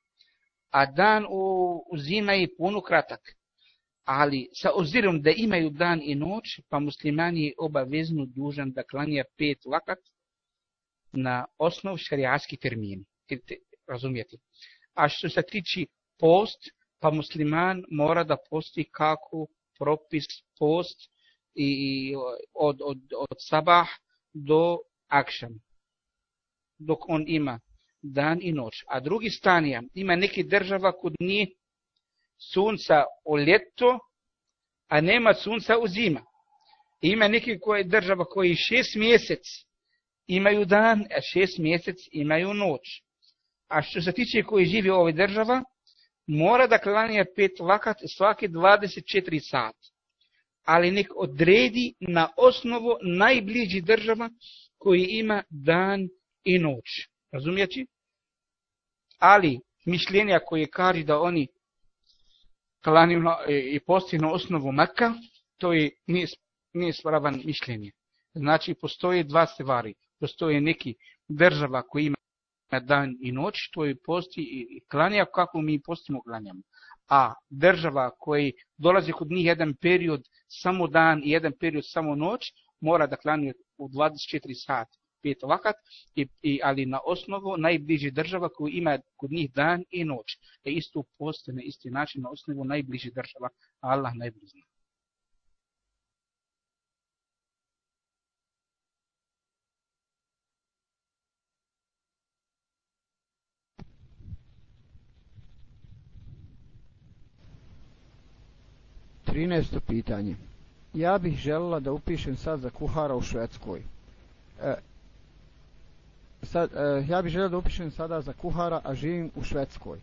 a dan u, u zima je puno kratak, ali sa ozirom da imaju dan i noć, pa muslimani je obavezno dužan da klanja pet vakat, na osnov šariatski termin. Razumijete? A što se tiče post, pa musliman mora da posti kako propis post i od, od, od sabah do akšam. Dok on ima dan i noć. A drugi stanija, ima neki država kod nije sunca u ljeto, a nema sunca u zima. Ima neki koje država koji šest mjesec imaju dan, a šest mjesec imaju noć. A što se tiče koji živi u ovoj država, mora da klanja pet vakat svake 24 sat. Ali nek odredi na osnovu najbliži država koji ima dan i noć. Razumijete? Ali mišljenja koje kaže da oni klanju e, i postoji na osnovu maka, to je nije, nije spravan mišljenje. Znači, postoje dva stvari postoje neki država koji ima dan i noć, to je posti i klanja kako mi postimo klanjamo. A država koji dolazi kod njih jedan period samo dan i jedan period samo noć, mora da klanje u 24 sat, pet vakat, i, i, ali na osnovu najbliži država koji ima kod njih dan i noć. E isto na isti način na osnovu najbliži država, Allah najbliži. Trinesto pitanje. Ja bih želila da upišem sad za kuhara u Švedskoj. E, sad, e, ja bih želila da upišem sada za kuhara, a živim u Švedskoj.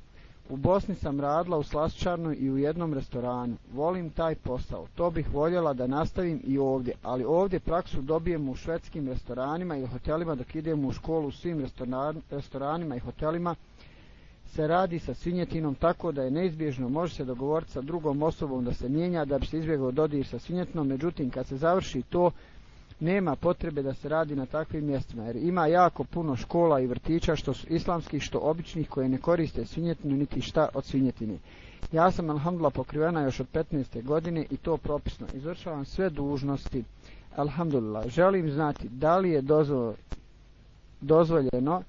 U Bosni sam radila u Slasčarnoj i u jednom restoranu. Volim taj posao. To bih voljela da nastavim i ovdje. Ali ovdje praksu dobijem u švedskim restoranima i hotelima dok idem u školu u svim restoranima i hotelima se radi sa svinjetinom tako da je neizbježno može se dogovoriti sa drugom osobom da se mijenja da bi se izbjegao dodir sa svinjetinom, međutim kad se završi to nema potrebe da se radi na takvim mjestima, jer ima jako puno škola i vrtića, što su islamskih, što običnih, koje ne koriste svinjetinu, niti šta od svinjetine. Ja sam, alhamdulillah, pokrivena još od 15. godine i to propisno. Izvršavam sve dužnosti, alhamdulillah. Želim znati da li je dozvoljeno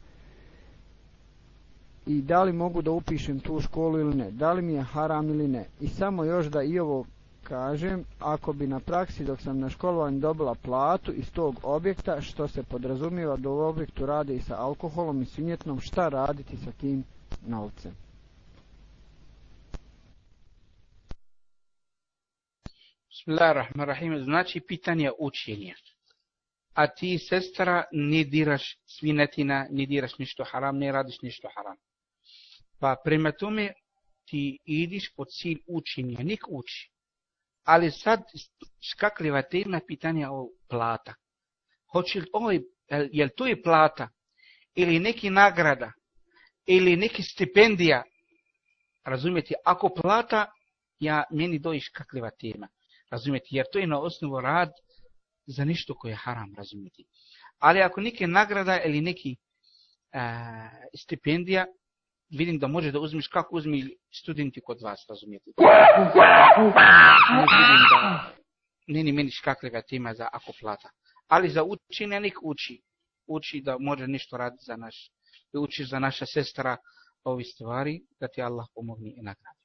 i da li mogu da upišem tu školu ili ne, da li mi je haram ili ne. I samo još da i ovo kažem, ako bi na praksi dok sam na školovanju dobila platu iz tog objekta, što se podrazumijeva da u objektu rade i sa alkoholom i svinjetnom, šta raditi sa tim novcem? Bismillahirrahmanirrahim, znači pitanje učenja. A ti, sestra, ne diraš svinetina, ne diraš ništo haram, ne radiš ništo haram. Pa prema tome ti idiš pod cilj učenja, nik uči. Ali sad skakljiva tema pitanja o plata. Hoće li ovaj, ovo, jel to je plata? Ili neki nagrada? Ili neki stipendija? Razumijete, ako plata, ja meni doji škakljiva tema. Razumijete, jer to je na osnovu rad za ništo koje je haram, razumijete. Ali ako neke nagrada ili neki a, stipendija, vidim da može da uzmiš kako uzmi studenti kod vas, razumijete. Ne vidim da ni meni škakljiva tema za ako plata. Ali za učenje uči. Uči da može nešto raditi za naš, uči za naša sestra ovi stvari, da ti Allah pomogne i nagradi.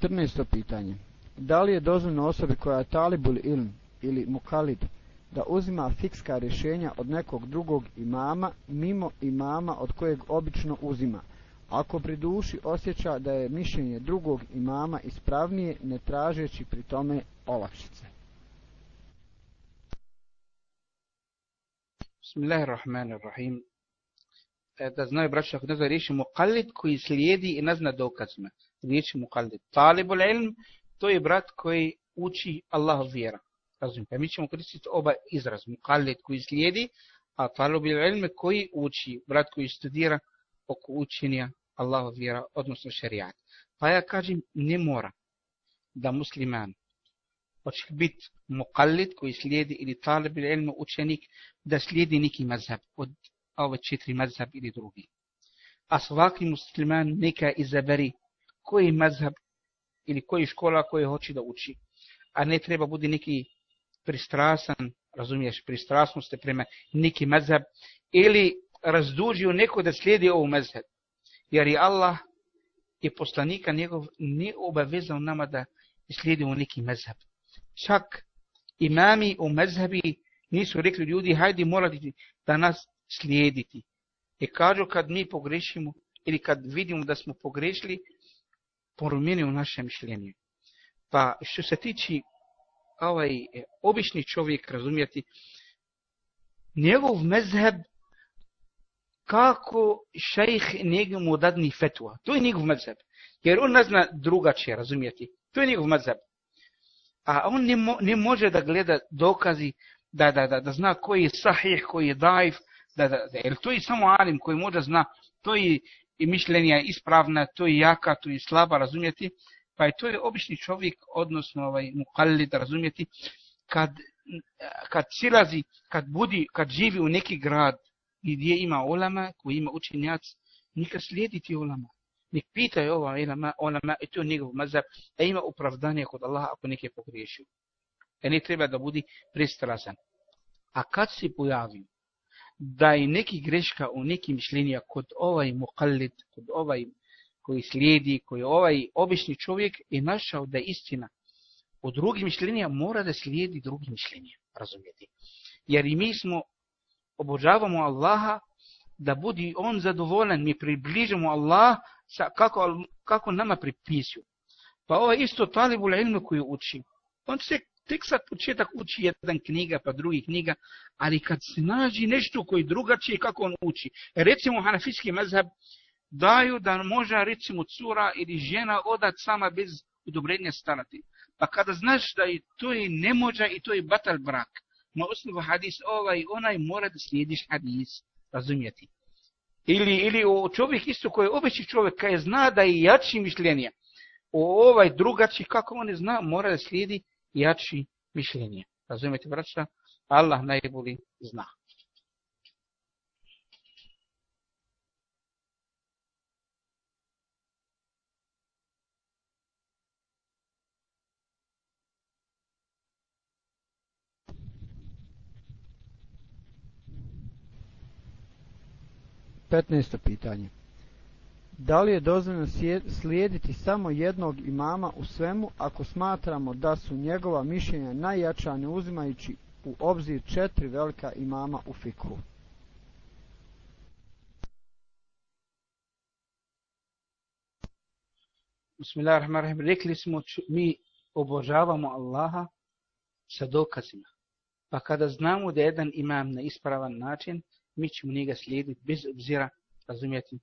14. pitanje. Da li je dozvoljno osobi koja je talibul ilm ili mukalid da uzima fikska rješenja od nekog drugog imama mimo imama od kojeg obično uzima? Ako pri duši osjeća da je mišljenje drugog imama ispravnije ne tražeći pri tome olakšice. Bismillahirrahmanirrahim. E, da znaju braća, ako ne zna riješi mukalid koji slijedi i ne zna dokazima riječi mukallid. Talibul ilm, to je brat koji uči Allahov vjera. Razumite, mi ćemo koristiti oba izraz. Mukallid koji slijedi, a talibul ilm koji uči, brat koji studira oko učenja Allahov vjera, odnosno šarijat. Pa ja kažem, ne mora da musliman hoće biti mukallid koji slijedi ili talibul ilm učenik da slijedi neki mazhab od ove četiri mazhab ili drugi. A svaki musliman neka izaberi koji mazhab ili koji škola koje hoće da uči. A ne treba budi neki pristrasan, razumiješ, pristrasnost prema neki mazhab ili razdužio neko da slijedi ovu mazhab. Jer je Allah je poslanika njegov ne obavezao nama da slijedimo neki mazhab. Čak imami u mazhabi nisu rekli ljudi, hajde morate da nas slijediti. I kažu kad mi pogrešimo ili kad vidimo da smo pogrešili, promijeni u naše mišljenje. Pa što se tiče ovaj e, obični čovjek razumjeti, njegov mezheb kako šejh njegov mu dadni fetua. To je njegov mezheb. Jer on ne zna drugačije razumjeti. To je njegov mezheb. A on ne, mo, ne može da gleda dokazi, da, da, da, da zna koji je sahih, koji je daif, Da, da, da, jer to je samo alim koji može zna, to je i mišljenja ispravna, to je jaka, to je slaba, razumjeti. Pa je to je obični čovjek, odnosno ovaj, mukallid, razumjeti, kad, kad silazi, kad budi, kad živi u neki grad gdje ima ulama, koji ima učenjac, nikad slijediti olama. ulama. Nek pitaju ova olama, olama i to je njegov mazab, a ima opravdanje kod Allaha ako neke pogriješio. E ne treba da budi pristrasan. A kad se pojavi da je neki greška u nekim mišljenja kod ovaj mukallid, kod ovaj koji slijedi, koji ovaj obični čovjek i našao da je istina u drugim mišljenja, mora da slijedi drugim mišljenja, razumijete? Jer i mi smo, obožavamo Allaha, da budi on zadovoljan, mi približimo Allah sa, kako, kako nama pripisuju. Pa ovo isto talibul ilmu koji uči. On se tek sad početak uči jedan knjiga, pa drugi knjiga, ali kad se nađi nešto koji drugačije kako on uči. Recimo, hanafijski mazhab daju da može, recimo, cura ili žena odat sama bez udobrenja starati. Pa kada znaš da i to je nemođa i to je batal brak, na osnovu hadis ovaj, onaj mora da slijediš hadis, razumijeti. Ili, ili o čovjek isto koji je obični čovjek, kada je zna da je jači mišljenje, o ovaj drugači, kako on ne zna, mora da slijedi jači mišljenje. Razumijete, braća? Allah najbolji zna. 15. pitanje. Da li je dozvoljeno slijediti samo jednog imama u svemu ako smatramo da su njegova mišljenja najjača ne uzimajući u obzir četiri velika imama u fikhu? Bismillahirrahmanirrahim. Rekli smo mi obožavamo Allaha sa dokazima. Pa kada znamo da jedan imam na ispravan način, mi ćemo njega slijediti bez obzira, razumijeti,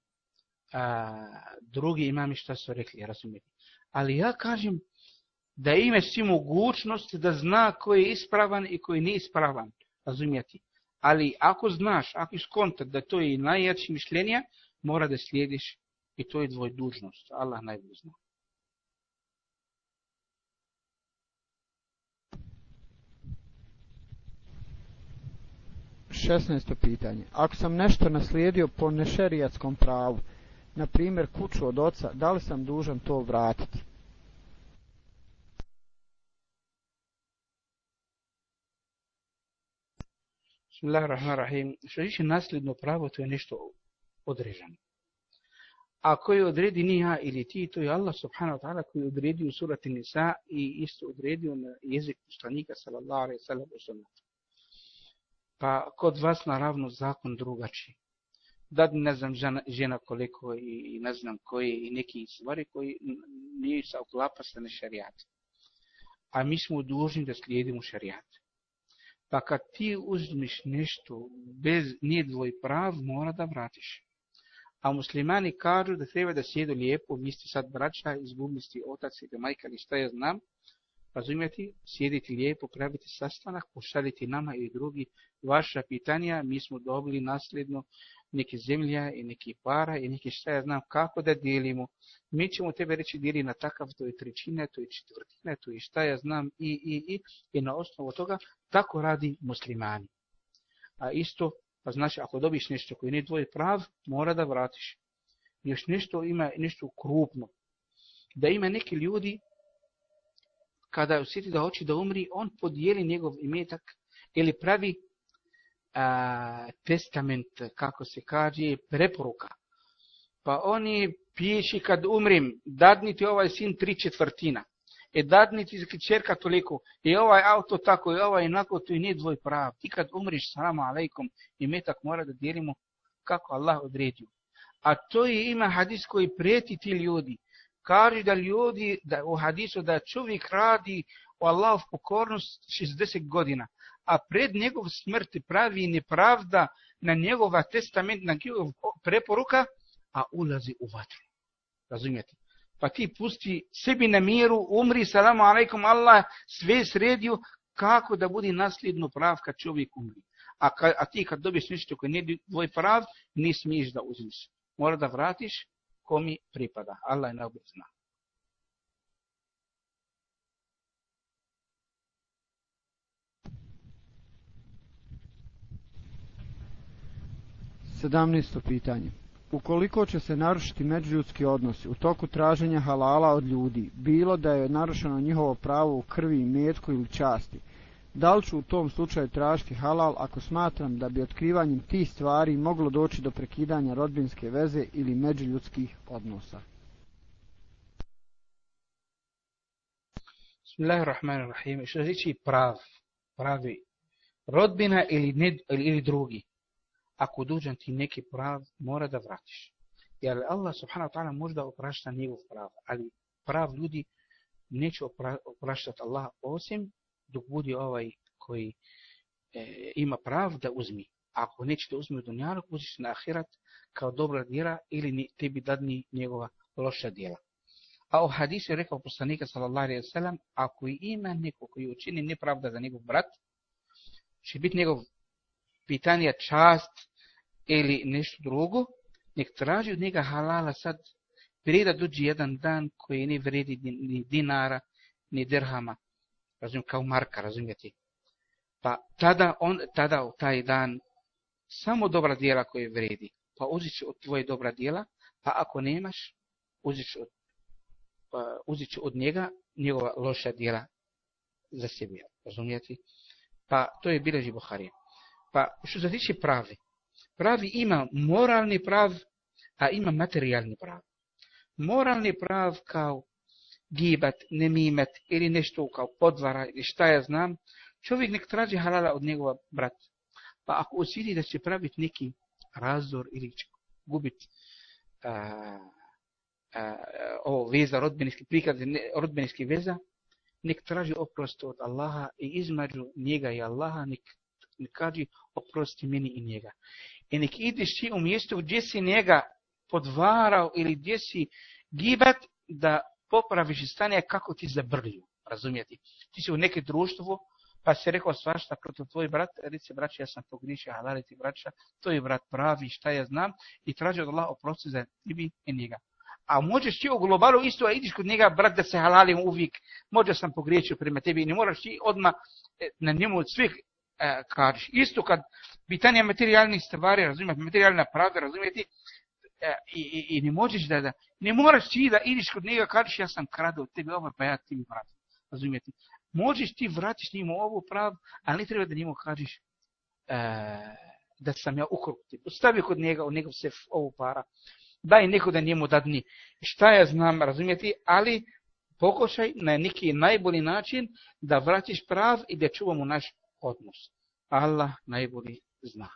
a, drugi imami šta su rekli, razumijete. Ali ja kažem da ime svi mogućnost da zna koji je ispravan i koji nije ispravan, razumijete. Ali ako znaš, ako iskontat da to je najjači mišljenja, mora da slijediš i to je dvoj dužnost. Allah najbolje zna. 16. pitanje. Ako sam nešto naslijedio po nešerijatskom pravu, na primjer kuću od oca, da li sam dužan to vratiti? Bismillahirrahmanirrahim. Što je nasljedno pravo, to je nešto određeno. Ako je odredi ni ja ili ti, to je Allah subhanahu wa ta'ala koji je odredio surati Nisa i isto odredio na jezik poslanika sallallahu alaihi sallam u sunnatu. Pa kod vas naravno zakon drugačiji. Da ne znam žena, žena koliko i, i ne znam koji i neki stvari koji nije sa uklapa sa ne šarijat. A mi smo dužni da slijedimo šarijat. Pa kad ti uzmiš nešto bez nije dvoj prav, mora da vratiš. A muslimani kažu da treba da sjedu lijepo, vi ste sad braća, izgubili ste otac ili majka ili šta ja znam, razumijeti, sjediti lijepo, praviti sastanak, pošaljiti nama i drugi vaša pitanja, mi smo dobili nasljedno neki zemlja i neki para i neki šta ja znam kako da dijelimo. Mi ćemo tebe reći dijeli na takav, to je trećine, to je četvrtine, to je šta ja znam i, i, i, i na osnovu toga tako radi muslimani. A isto, pa znači ako dobiš nešto koji ne tvoj prav, mora da vratiš. Još nešto ima nešto krupno. Da ima neki ljudi kada osjeti da hoće da umri, on podijeli njegov imetak ili pravi a, testament, kako se kaže, preporuka. Pa oni piši kad umrim, dadni ti ovaj sin tri četvrtina. E dadni ti čerka toliko. I ovaj auto tako, i ovaj inako, to i nije dvoj prav. Ti kad umriš, salamu alaikum, imetak mora da dijelimo kako Allah odredio. A to je ima hadis koji preti ti ljudi kaže da ljudi da u hadisu da čovjek radi u Allahov pokornost 60 godina, a pred njegov smrti pravi nepravda na njegova testament, na njegov preporuka, a ulazi u vatru. Razumijete? Pa ti pusti sebi na miru, umri, salamu alaikum, Allah sve sredio kako da budi nasljedno prav kad čovjek umri. a, ka, a ti kad dobiješ nešto koji nije tvoj prav, ne smiješ da uzmiš. Mora da vratiš komi pripada. Allah je najbolj zna. Sedamnesto pitanje. Ukoliko će se narušiti međuljudski odnosi u toku traženja halala od ljudi, bilo da je narušeno njihovo pravo u krvi, metku ili časti, da li ću u tom slučaju tražiti halal ako smatram da bi otkrivanjem tih stvari moglo doći do prekidanja rodbinske veze ili međuljudskih odnosa? Bismillahirrahmanirrahim. Što znači prav, pravi rodbina ili, ne, ili drugi? Ako dođe ti neki prav, mora da vratiš. Jer Allah subhanahu wa ta'ala možda oprašta njegov prav, ali prav ljudi neće opraštati Allah osim dok bude ovaj koji e, ima prav da uzmi. Ako neće da uzmi u dunjaru, uziš na ahirat kao dobra djela ili tebi dadni njegova loša djela. A u hadisu je rekao poslanika sallallahu alaihi wa sallam, ako ima neko koji učini nepravda za njegov brat, će biti njegov pitanja čast ili nešto drugo, nek traži od njega halala sad, prije da dođe jedan dan koji ne vredi ni dinara, ni dirhama, razumijem, kao marka, razumijete. Pa tada, on, tada u taj dan samo dobra dijela koje vredi, pa uzit od tvoje dobra dijela, pa ako nemaš, uzit od, pa, uzit od njega njegova loša dijela za sebe, razumijete. Pa to je bileži Buharija. Pa što se tiče pravi, pravi ima moralni prav, a ima materijalni prav. Moralni prav kao gibat, nemimet ili nešto kao podvara ili šta ja znam, čovjek nek traži halala od njegova brata. Pa ako osvidi da će praviti neki razor ili će gubiti ovo veza, rodbinski prikaz, rodbinski veza, nek traži oprost od Allaha i između njega i Allaha nek, i kaži oprosti meni i njega. I nek ideš ti u mjesto gdje si njega podvarao ili gdje si gibat da popraviš stanje kako ti zabrlju. Razumijeti? Ti si u neke društvo, pa si rekao svašta protiv tvoj brat, reci braća, ja sam pogrišio, halali ti braća, to je brat pravi, šta ja znam, i traži od Allah oprosti za tebi i njega. A možeš ti u globalu isto, a idiš kod njega, brat, da se halalim uvijek, možda sam pogriješio prema tebi, i ne moraš ti odmah e, na njemu od svih e, kažeš. Isto kad pitanje materijalnih stvari, razumijete, materijalna pravda, razumijete, e, i, i, i ne možeš da, da, ne moraš ti da ideš kod njega, kažeš ja sam krado od tebe ovo, pa ja ti mi vratim, razumijete. Možeš ti vratiš njima ovu prav, ali ne treba da njemu kažeš e, da sam ja ukrok ti. Ostavi kod njega, u njegov se ovu para, daj neko da njemu dadni. Šta ja znam, razumijete, ali pokušaj na neki najbolji način da vratiš prav i da čuvamo naš odnos. Allah najbolji zna.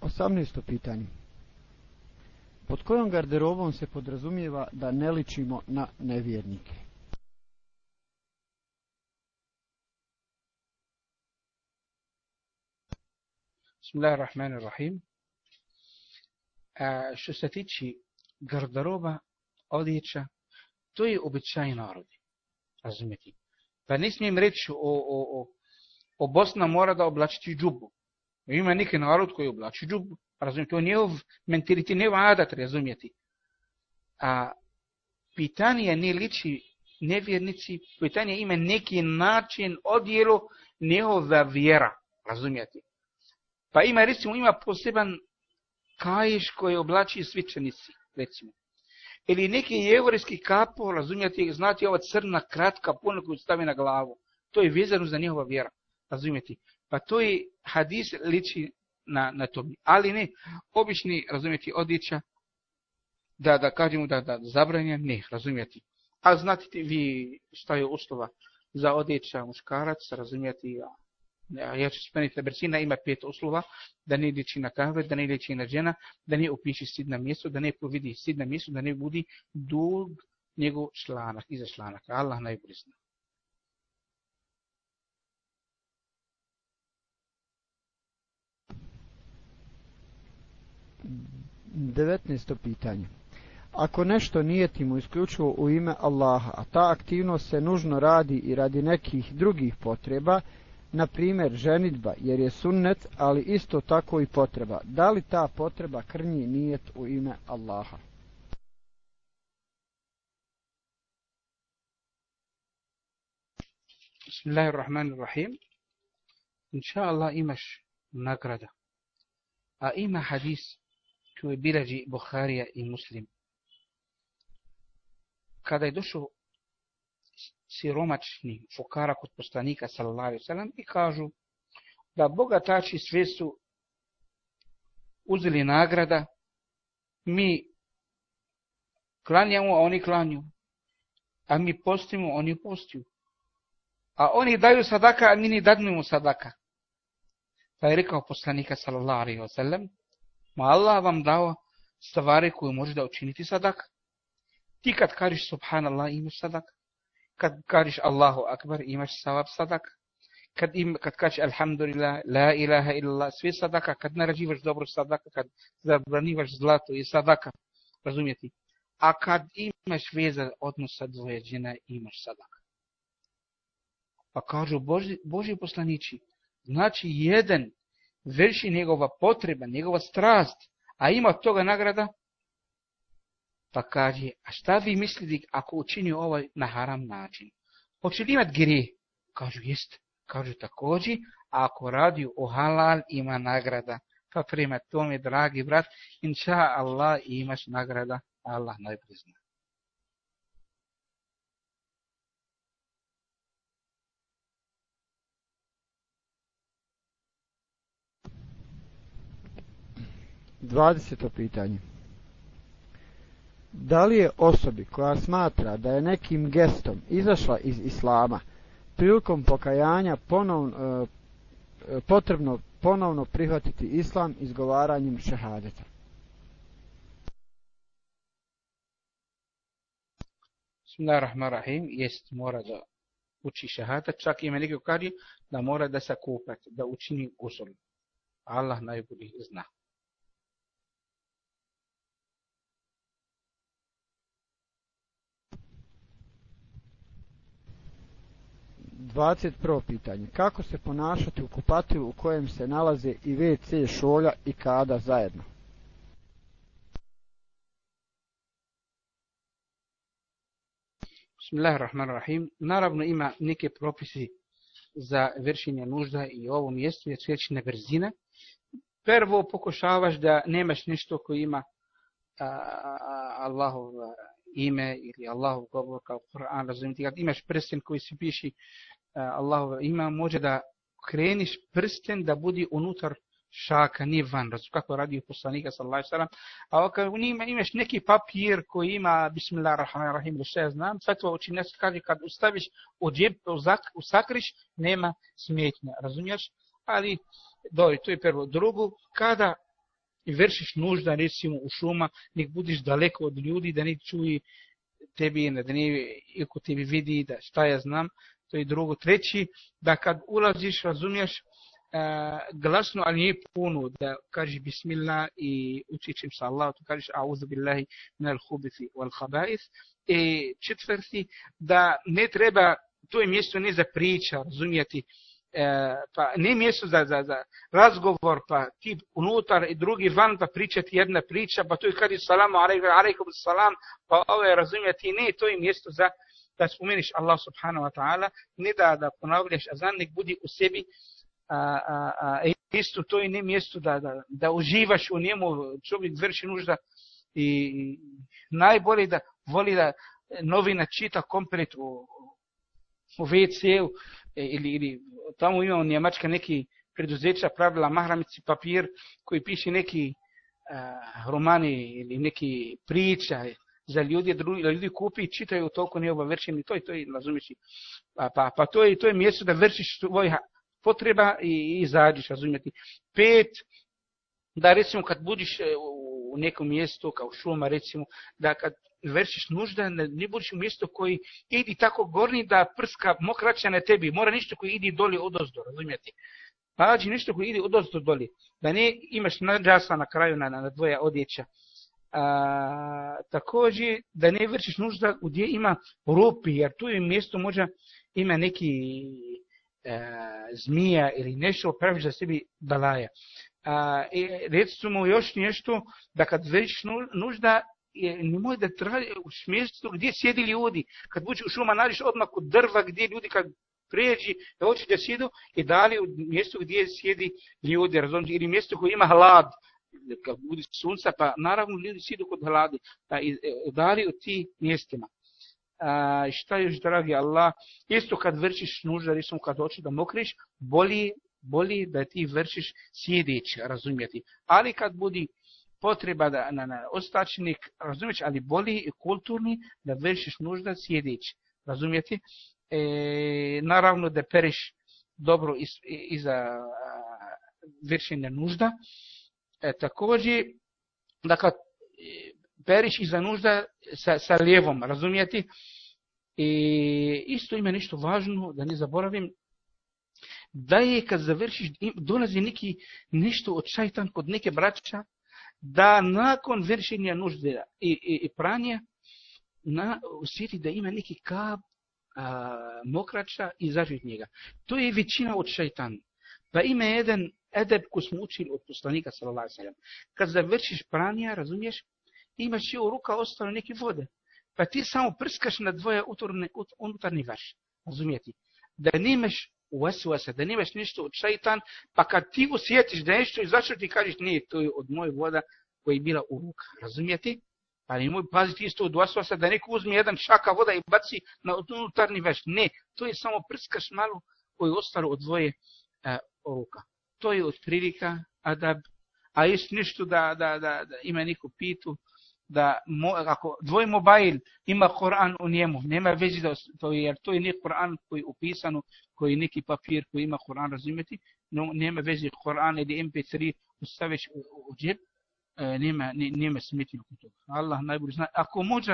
Osamnesto pitanje. Pod kojom garderobom se podrazumijeva da ne ličimo na nevjernike? Bismillahirrahmanirrahim. A, što se tiči garderoba, odjeća, to je običaj narodi. Razumijete? Pa ne smijem reći o, o, o, o Bosna mora da oblačiti džubu. Ima neki narod koji oblači džubu. Razumijete? To nije ov mentalitet, nije adat, razumijete? A pitanje ne liči nevjernici, pitanje ima neki način odjelo njehova vjera. Razumijete? Pa ima, recimo, ima poseban kaješ koji oblači svičenici recimo. Ili neki jevrijski kapo, razumijete, znate ova crna, kratka, puna koju stavi na glavu. To je vezano za njihova vjera, razumijete. Pa to je hadis liči na, na to. Ali ne, obični, razumijete, odjeća, da, da kažemo da, da zabranja, ne, razumijete. A znate vi šta je uslova za odjeća muškarac, razumijete, ja ću spomenuti da brzina ima pet uslova, da ne liči na kahve, da ne liči na žena, da ne upiši sid na mjesto, da ne povidi sid na mjesto, da ne budi dug njegov članak, iza članaka. Allah najbolji zna. Devetnesto pitanje. Ako nešto nijetimo isključivo u ime Allaha, a ta aktivnost se nužno radi i radi nekih drugih potreba, na primjer ženitba jer je sunnet, ali isto tako i potreba. Da li ta potreba krnji nijet u ime Allaha? Bismillahirrahmanirrahim. Inša Allah imaš nagrada. A ima hadis koji bilađi Buharija i Muslim. Kada je došao siromačni fukara kod poslanika sallallahu alaihi sallam i kažu da bogatači sve su uzeli nagrada, mi klanjamo, a oni klanju, a mi postimo, oni postiju. A oni daju sadaka, a mi ni dadnemo sadaka. Pa je rekao poslanika sallallahu alaihi wa sallam, ma Allah vam dao stvari koje može da učiniti sadaka. Ti kad kažeš subhanallah imaš sadaka kad kažeš Allahu akbar imaš savab sadaka kad im kad kažeš alhamdulillah la ilaha illallah sve sadaka kad narađivaš dobro sadaka kad zabranivaš zlato i sadaka razumijeti? a kad imaš veza odnosa dvoje žena imaš sadaka pa kažu Boži, Boži poslanici znači jedan vrši njegova potreba njegova strast a ima toga nagrada? Pa kaže, a šta vi mislili ako učini ovaj na haram način? Hoće li imat grije? Kažu, jest. Kažu također, a ako radi o halal ima nagrada. Pa prema tome, dragi brat, inša Allah imaš nagrada, Allah najbolje zna. Dvadeseto pitanje da li je osobi koja smatra da je nekim gestom izašla iz islama prilikom pokajanja ponovno, e, e potrebno ponovno prihvatiti islam izgovaranjem šehadeta? Bismillahirrahmanirrahim, jest mora da uči šehadet, čak ima neki kaže da mora da se kupati, da učini usul. Allah najbolji zna. 21. pitanje. Kako se ponašati u kupatilu u kojem se nalaze i WC, šolja i kada zajedno? Bismillahirrahmanirrahim. Naravno ima neke propisi za vršenje nužda i u ovom mjestu je svećina brzina. Prvo pokušavaš da nemaš nešto koji ima a, a, Allahov ime ili Allahov govor kao Kur'an, razumijete, kad imaš prsten koji se piši E, Allahov ima, može da kreniš prsten da budi unutar šaka, nije van, razum, kako radi u poslanika, sallallahu sallam, a ako ima, imaš neki papir koji ima, bismillahirrahmanirrahim, ili što ja znam, fatva učinjac kaže, kad ustaviš u džep, u, sakriš, nema smetnja, razumiješ? Ali, dobro, to je prvo. Drugo, kada vršiš nužda, recimo, u šuma, nek budiš daleko od ljudi, da ne čuji tebi, da ne iko tebi vidi, da šta ja znam, to je drugo. Treći, da kad ulaziš, razumiješ, uh, glasno, ali nije puno, da kažeš bismillah i učićem sa Allah, to kažeš auzu billahi minal hubithi wal khaba'ith. I četvrti, da ne treba, to je mjesto ne za priča, razumijeti, E, pa ne mjesto za, za, za razgovor, pa ti unutar i drugi van, pa pričati jedna priča, pa to je kad je salamu alaikum salam, pa ovo je razumijeti, ne, to je mjesto za da spomeniš Allah subhanahu wa ta'ala, ne da, da ponavljaš azan, nek budi u sebi, a, a, a, e, isto to i ne mjesto da, da, da uživaš u njemu, čovjek vrši nužda i najbolje da voli da novina čita komplet u, u WC-u e, ili, ili tamo imamo Njemačka neki preduzeća pravila mahramici papir koji piše neki uh, romani ili neki priča za ljudi, da ljudi kupi i čitaju toliko nije obavršeni, to je, to je, razumiješ, pa, pa, pa to, je, to je mjesto da vršiš svoj potreba i, i izađeš, razumijeti. Pet, da recimo kad budiš e, u nekom mjestu, kao šuma recimo, da kad vršiš nužda, ne, ne budiš u mjestu koji idi tako gorni da prska mokraća na tebi, mora nešto koji idi doli od ozdo, razumijeti. Pađi nešto koji ide od ozdo doli, da ne imaš nađasa na kraju na, na dvoja odjeća. A, također da ne vršiš nužda gdje ima rupi, jer tu je mjesto možda ima neki a, zmija ili nešto praviš za sebi balaja. A, i recimo još nešto, da kad vršiš nužda, nemoj da traži u mjestu gdje sjedi ljudi. Kad buđe u šuma, nađeš odmah kod drva gdje ljudi kad prijeđi, da hoće da sjedu i dali u mjestu gdje sjedi ljudi, razumiješ, ili mjesto koje ima hlad, kad budi sunca, pa naravno ljudi sidu kod hladi, pa e, udari u ti mjestima. A, šta još, dragi Allah, isto kad vršiš nužda, recimo kad hoće da mokriš, boli, boli da ti vršiš sjedeći, razumijeti. Ali kad budi potreba da na, na ostačnik, razumiješ, ali boli i kulturni da vršiš nužda sjedeći, razumijeti. E, naravno da periš dobro iz, iza vršenja nužda. е, такоје дека така, периш и за нужда са, са левом, разумијете? И исто има нешто важно, да не заборавим, да е кога завршиш, долази неки нешто од шајтан код неке брача, да након вршење нужда и, и, и прање, на усети да има неки кап а, мокрача и зажи од. Тоа е вичина од шајтан. Па има еден edeb ko smo učili od poslanika sallallahu alejhi Kad završiš pranja, razumiješ, imaš je u ruka ostalo neke vode. Pa ti samo prskaš na dvoje utorne, unutarnji vaš. Razumijeti? Da nemaš uasuasa, da nemaš ništa od šajtan, pa kad ti osjetiš da nešto izašao ti kažeš, nije, to je od moje voda koja je bila u ruka. Razumijeti? Pa nemoj paziti isto od uasuasa da neko uzme jedan šaka voda i baci na unutarnji veš. Ne, to je samo prskaš malo koji ostalo od dvoje uh, ruka. To je od prilika, adab, a jest nešto da, da, da, da ima neku pitu, da mo, ako dvoj mobil ima Koran u njemu, nema veze da to je, jer to je ne Koran koji je upisano, koji je neki papir koji ima Koran, razumijeti, no, nema veze Koran ili MP3 ustaviš u, u džep, e, nema, nema smetnje oko toga. Allah najbolje zna. Ako može